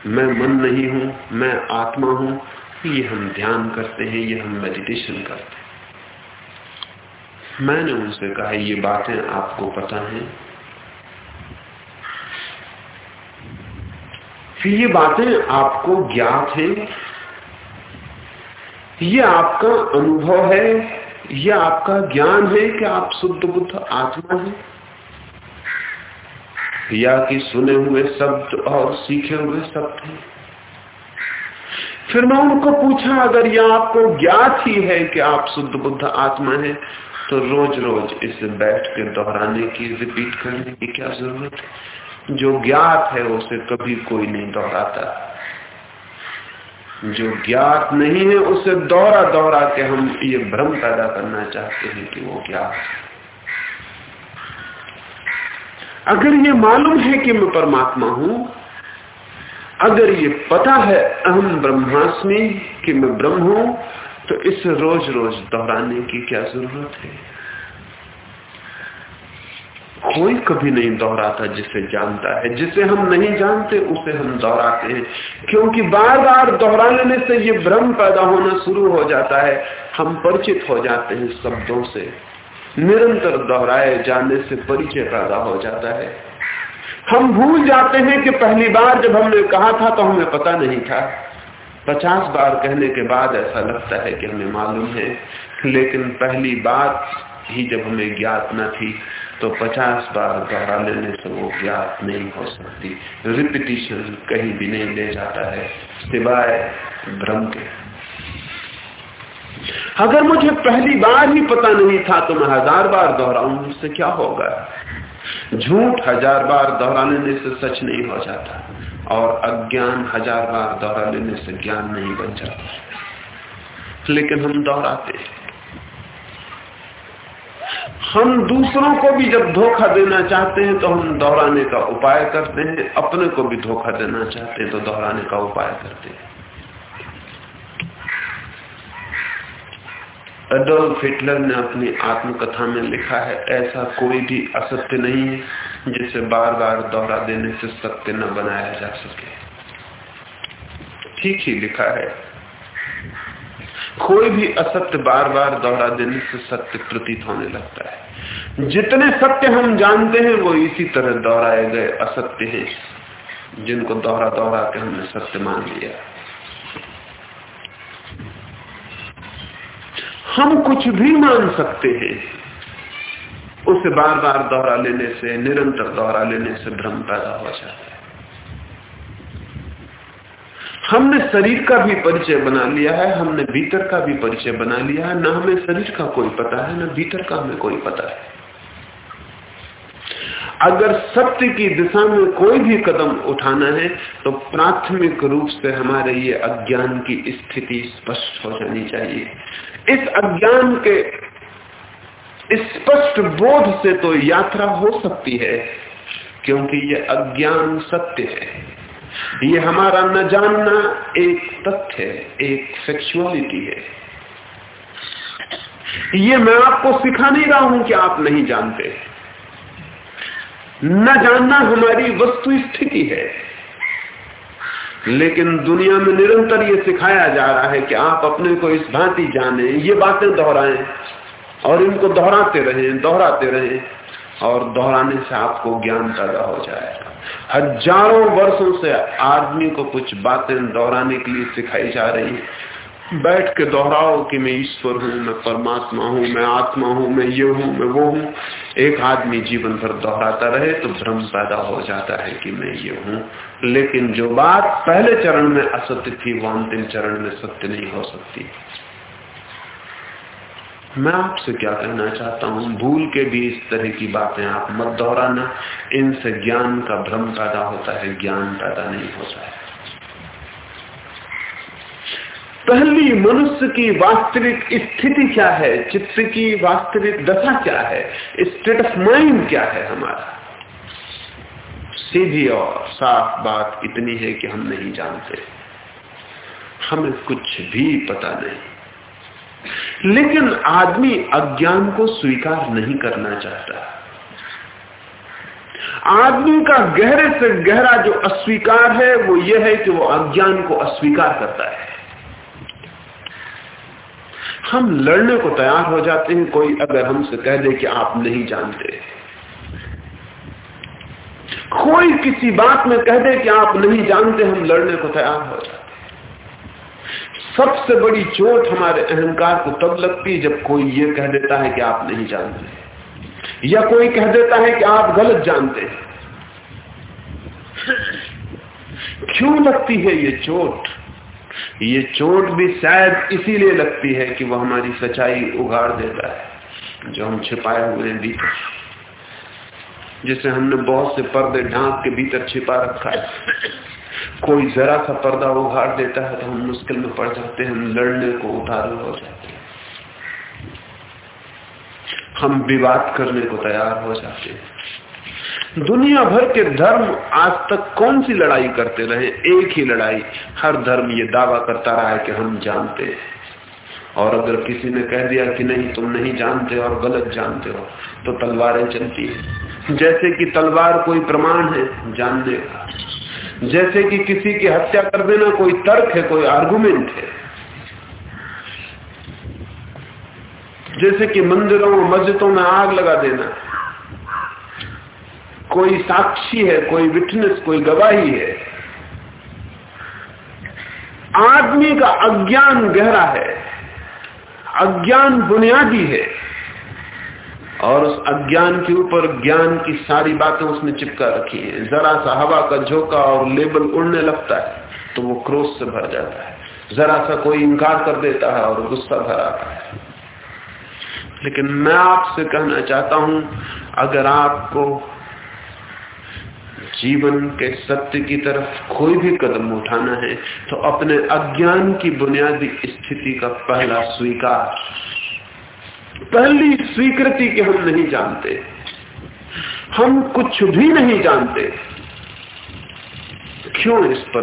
मैं मन नहीं हूँ। मैं आत्मा हूँ। ये हम ध्यान करते हैं, ये हम मेडिटेशन करते हैं। मैंने उनसे कहा, ये बातें आपको पता है। ये बातें आपको ज्ञात है। ये आपका अनुभव है, ये आपका ज्ञान है कि आप शुद्ध बुद्ध आत्मा है। या कि सुने हुए शब्द और सीखे हुए शब्द हैं। फिर मैं उनको पूछा, अगर यह आपको ज्ञात ही है कि आप शुद्ध बुद्ध आत्मा है तो रोज रोज इसे बैठ के दोहराने की, रिपीट करने की क्या ज़रूरत है? जो ज्ञात है उसे कभी कोई नहीं दोहराता। जो ज्ञात नहीं है उसे दोहरा दोहरा के हम ये भ्रम पैदा करना चाहते हैं कि वो ज्ञात अगर ये मालूम है कि मैं परमात्मा हूँ, अगर ये पता है अहम ब्रह्मास्मि कि मैं ब्रह्म हूँ तो इसे रोज रोज दोहराने की क्या ज़रूरत है? कोई कभी नहीं दोहराता जिसे जानता है। जिसे हम नहीं जानते, उसे हम दोहराते हैं। क्योंकि बार बार दोहरा लेने से ये भ्रम पैदा होना शुरू हो जाता है। हम परिचित हो जाते हैं शब्दों से। निरंतर दोहराए जाने से परिचय पैदा हो जाता है। हम भूल जाते हैं कि पहली बार जब हमने कहा था तो हमें पता नहीं था। पचास बार कहने के बाद ऐसा लगता है कि हमें मालूम है। लेकिन पहली बात ही जब हमें ज्ञात न थी तो पचास बार दोहरा लेने से वो ज्ञात नहीं हो सकती। रिपीटिशन कहीं भी नहीं ले जाता है, सिवाय भ्रम के। अगर मुझे पहली बार ही पता नहीं था तो मैं हज़ार बार दोहराऊं उससे क्या होगा? झूठ हज़ार बार दोहरा लेने से सच नहीं हो जाता, और अज्ञान हज़ार बार दोहरा लेने से ज्ञान नहीं बन जाता। लेकिन हम दोहराते हम दूसरों को भी जब धोखा देना चाहते हैं तो हम दोहराने का उपाय करते हैं। अपने को भी धोखा देना चाहते हैं तो दोहराने का उपाय करते हैं। एडोल्फ हिटलर ने अपनी आत्मकथा में लिखा है, ऐसा कोई भी असत्य नहीं है जिसे बार बार दोहरा देने से सत्य न बनाया जा सके। ठीक ही लिखा है। कोई भी असत्य बार बार दोहरा देने से सत्य प्रतीत होने लगता है। जितने सत्य हम जानते हैं, वो इसी तरह दोहराए गए असत्य हैं। जिनको दोहरा दोहरा के हमने सत्य मान लिया। हम कुछ भी मान सकते हैं। उसे बार बार दोहरा लेने से, निरंतर दोहरा लेने से भ्रम पैदा हो जाता है। हमने शरीर का भी परिचय बना लिया है, हमने भीतर का भी परिचय बना लिया है। न हमें शरीर का कोई पता है, न भीतर का हमें कोई पता है। अगर सत्य की दिशा में कोई भी कदम उठाना है तो प्राथमिक रूप से हमारे ये अज्ञान की स्थिति स्पष्ट हो जानी चाहिए। इस अज्ञान के स्पष्ट बोध से तो यात्रा हो सकती है, क्योंकि ये अज्ञान सत्य है। ये हमारा न जानना एक तथ्य है, एक सेक्सुअलिटी है। ये मैं आपको सिखा नहीं रहा हूँ कि आप नहीं जानते। न जानना हमारी वस्तु स्थिति है। लेकिन दुनिया में निरंतर ये सिखाया जा रहा है कि आप अपने को इस भांति जाने, ये बातें दोहराएँ और इनको दोहराते रहें दोहराते रहें और दोहराने से आपको ज्ञान पैदा हो जाएगा। हज़ारों वर्षों से आदमी को कुछ बातें दोहराने के लिए सिखाई जा रही है। बैठ के दोहराओ कि मैं ईश्वर हूँ, मैं परमात्मा हूँ, मैं आत्मा हूँ, मैं ये हूँ, मैं वो हूँ। एक आदमी जीवन भर दोहराता रहे तो भ्रम पैदा हो जाता है कि मैं ये हूँ। लेकिन जो बात पहले चरण में असत्य थी, वो अंतिम चरण में सत्य नहीं हो सकती। मैं आपसे क्या कहना चाहता हूँ? भूल के भी इस तरह की बातें आप मत दोहराना। इनसे ज्ञान का भ्रम पैदा होता है, ज्ञान पैदा नहीं होता है। पहली मनुष्य की वास्तविक स्थिति क्या है? चित्त की वास्तविक दशा क्या है? स्टेट ऑफ़ माइंड क्या है हमारा? सीधी और साफ़ बात इतनी है कि हम नहीं जानते। हमें कुछ भी पता नहीं। लेकिन आदमी अज्ञान को स्वीकार नहीं करना चाहता। आदमी का गहरे से गहरा जो अस्वीकार है, वो ये है कि वो अज्ञान को अस्वीकार करता है। हम लड़ने को तैयार हो जाते हैं, कोई अगर हमसे कह दे कि आप नहीं जानते। कोई किसी बात में कह दे कि आप नहीं जानते, हम लड़ने को तैयार हो जाते सबसे बड़ी चोट हमारे अहंकार को तब लगती है जब कोई ये कह देता है कि आप नहीं जानते। या कोई कह देता है कि आप गलत जानते हैं। क्यों लगती है ये चोट? ये चोट भी शायद इसीलिए लगती है कि वह हमारी सच्चाई उगाड़ देता है, जो हम छिपाए हुए हैं भीतर। जिसे हमने बहुत से पर्दे ढांक के भीतर छिपा रखा है। कोई जरा सा पर्दा उघाड़ देता है तो हम मुश्किल में पड़ जाते हैं, लड़ने को उतारू हो जाते हैं। हम विवाद करने को तैयार हो जाते हैं। दुनिया भर के धर्म आज तक कौन सी लड़ाई करते रहे? एक ही लड़ाई। हर धर्म ये दावा करता रहा है कि हम जानते हैं। और अगर किसी ने कह दिया कि नहीं, तुम नहीं जानते और गलत जानते हो तो तलवारें चलती है। जैसे कि तलवार कोई प्रमाण है, जानने का। जैसे कि किसी की हत्या कर देना कोई तर्क है, कोई आर्गुमेंट है। जैसे कि मंदिरों, मस्जिदों में आग लगा देना। कोई साक्षी है, कोई विटनेस कोई गवाही है। आदमी का अज्ञान गहरा है, अज्ञान बुनियादी है। और उस अज्ञान के ऊपर ज्ञान की सारी बातें उसने चिपका रखी है। जरा सा हवा का झोंका और लेबल उड़ने लगता है तो वो क्रोध से भर जाता है। जरा सा कोई इंकार कर देता है और गुस्सा भर आता है। लेकिन मैं आपसे कहना चाहता हूँ, अगर आपको जीवन के सत्य की तरफ़ कोई भी कदम उठाना है तो अपने अज्ञान की बुनियादी स्थिति का पहला स्वीकार पहली स्वीकृति कि हम नहीं जानते। हम कुछ भी नहीं जानते। क्यों इस पर